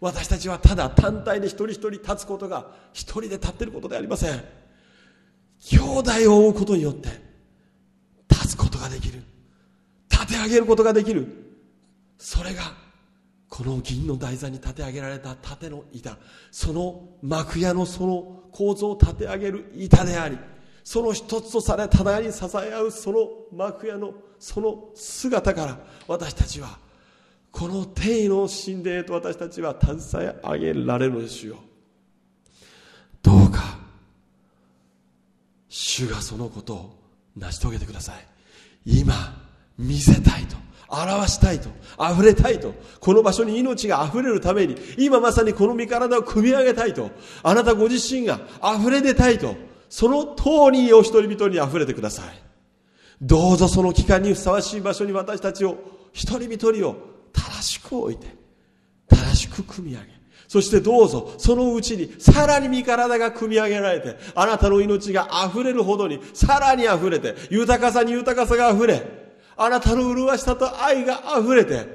私たちはただ単体で一人一人立つことが一人で立っていることではありません。兄弟を追うことによってことができる。立て上げることができる。それがこの銀の台座に立て上げられた盾の板。その幕屋のその構造を立て上げる板でありその一つとされ互いに支え合うその幕屋のその姿から私たちはこの天意の神殿へと私たちは携え上げられるのですよ。どうか主がそのことを成し遂げてください。今見せたいと表したいと、溢れたいと、この場所に命が溢れるために、今まさにこの身体を組み上げたいと、あなたご自身が溢れ出たいと、その通りお一人一人に溢れてください。どうぞその期間にふさわしい場所に私たちを、一人一人を正しく置いて、正しく組み上げ、そしてどうぞ、そのうちに、さらに身体が組み上げられて、あなたの命が溢れるほどに、さらに溢れて、豊かさに豊かさが溢れ、あなたの麗しさと愛が溢れて、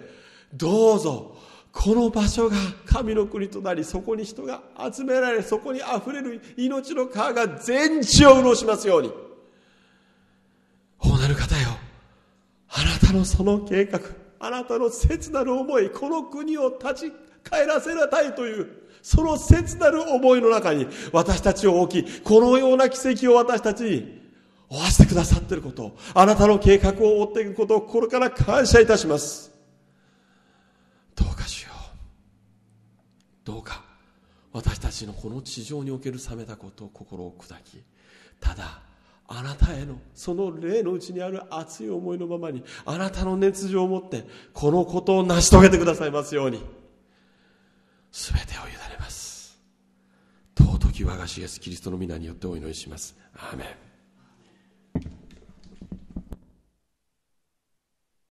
どうぞ、この場所が神の国となり、そこに人が集められ、そこに溢れる命の川が全地を潤しますように。こうなる方よ、あなたのその計画、あなたの切なる思い、この国を立ち返らせたいという、その切なる思いの中に私たちを置き、このような奇跡を私たちに追わせてくださっていること、あなたの計画を追っていくことを心から感謝いたします。どうかしよう。どうか、私たちのこの地上における冷めたことを心を砕き、ただ、あなたへのその霊のうちにある熱い思いのままにあなたの熱情を持ってこのことを成し遂げてくださいますように全てを委ねます。尊き我が主イエスキリストの皆によってお祈りします。アーメン。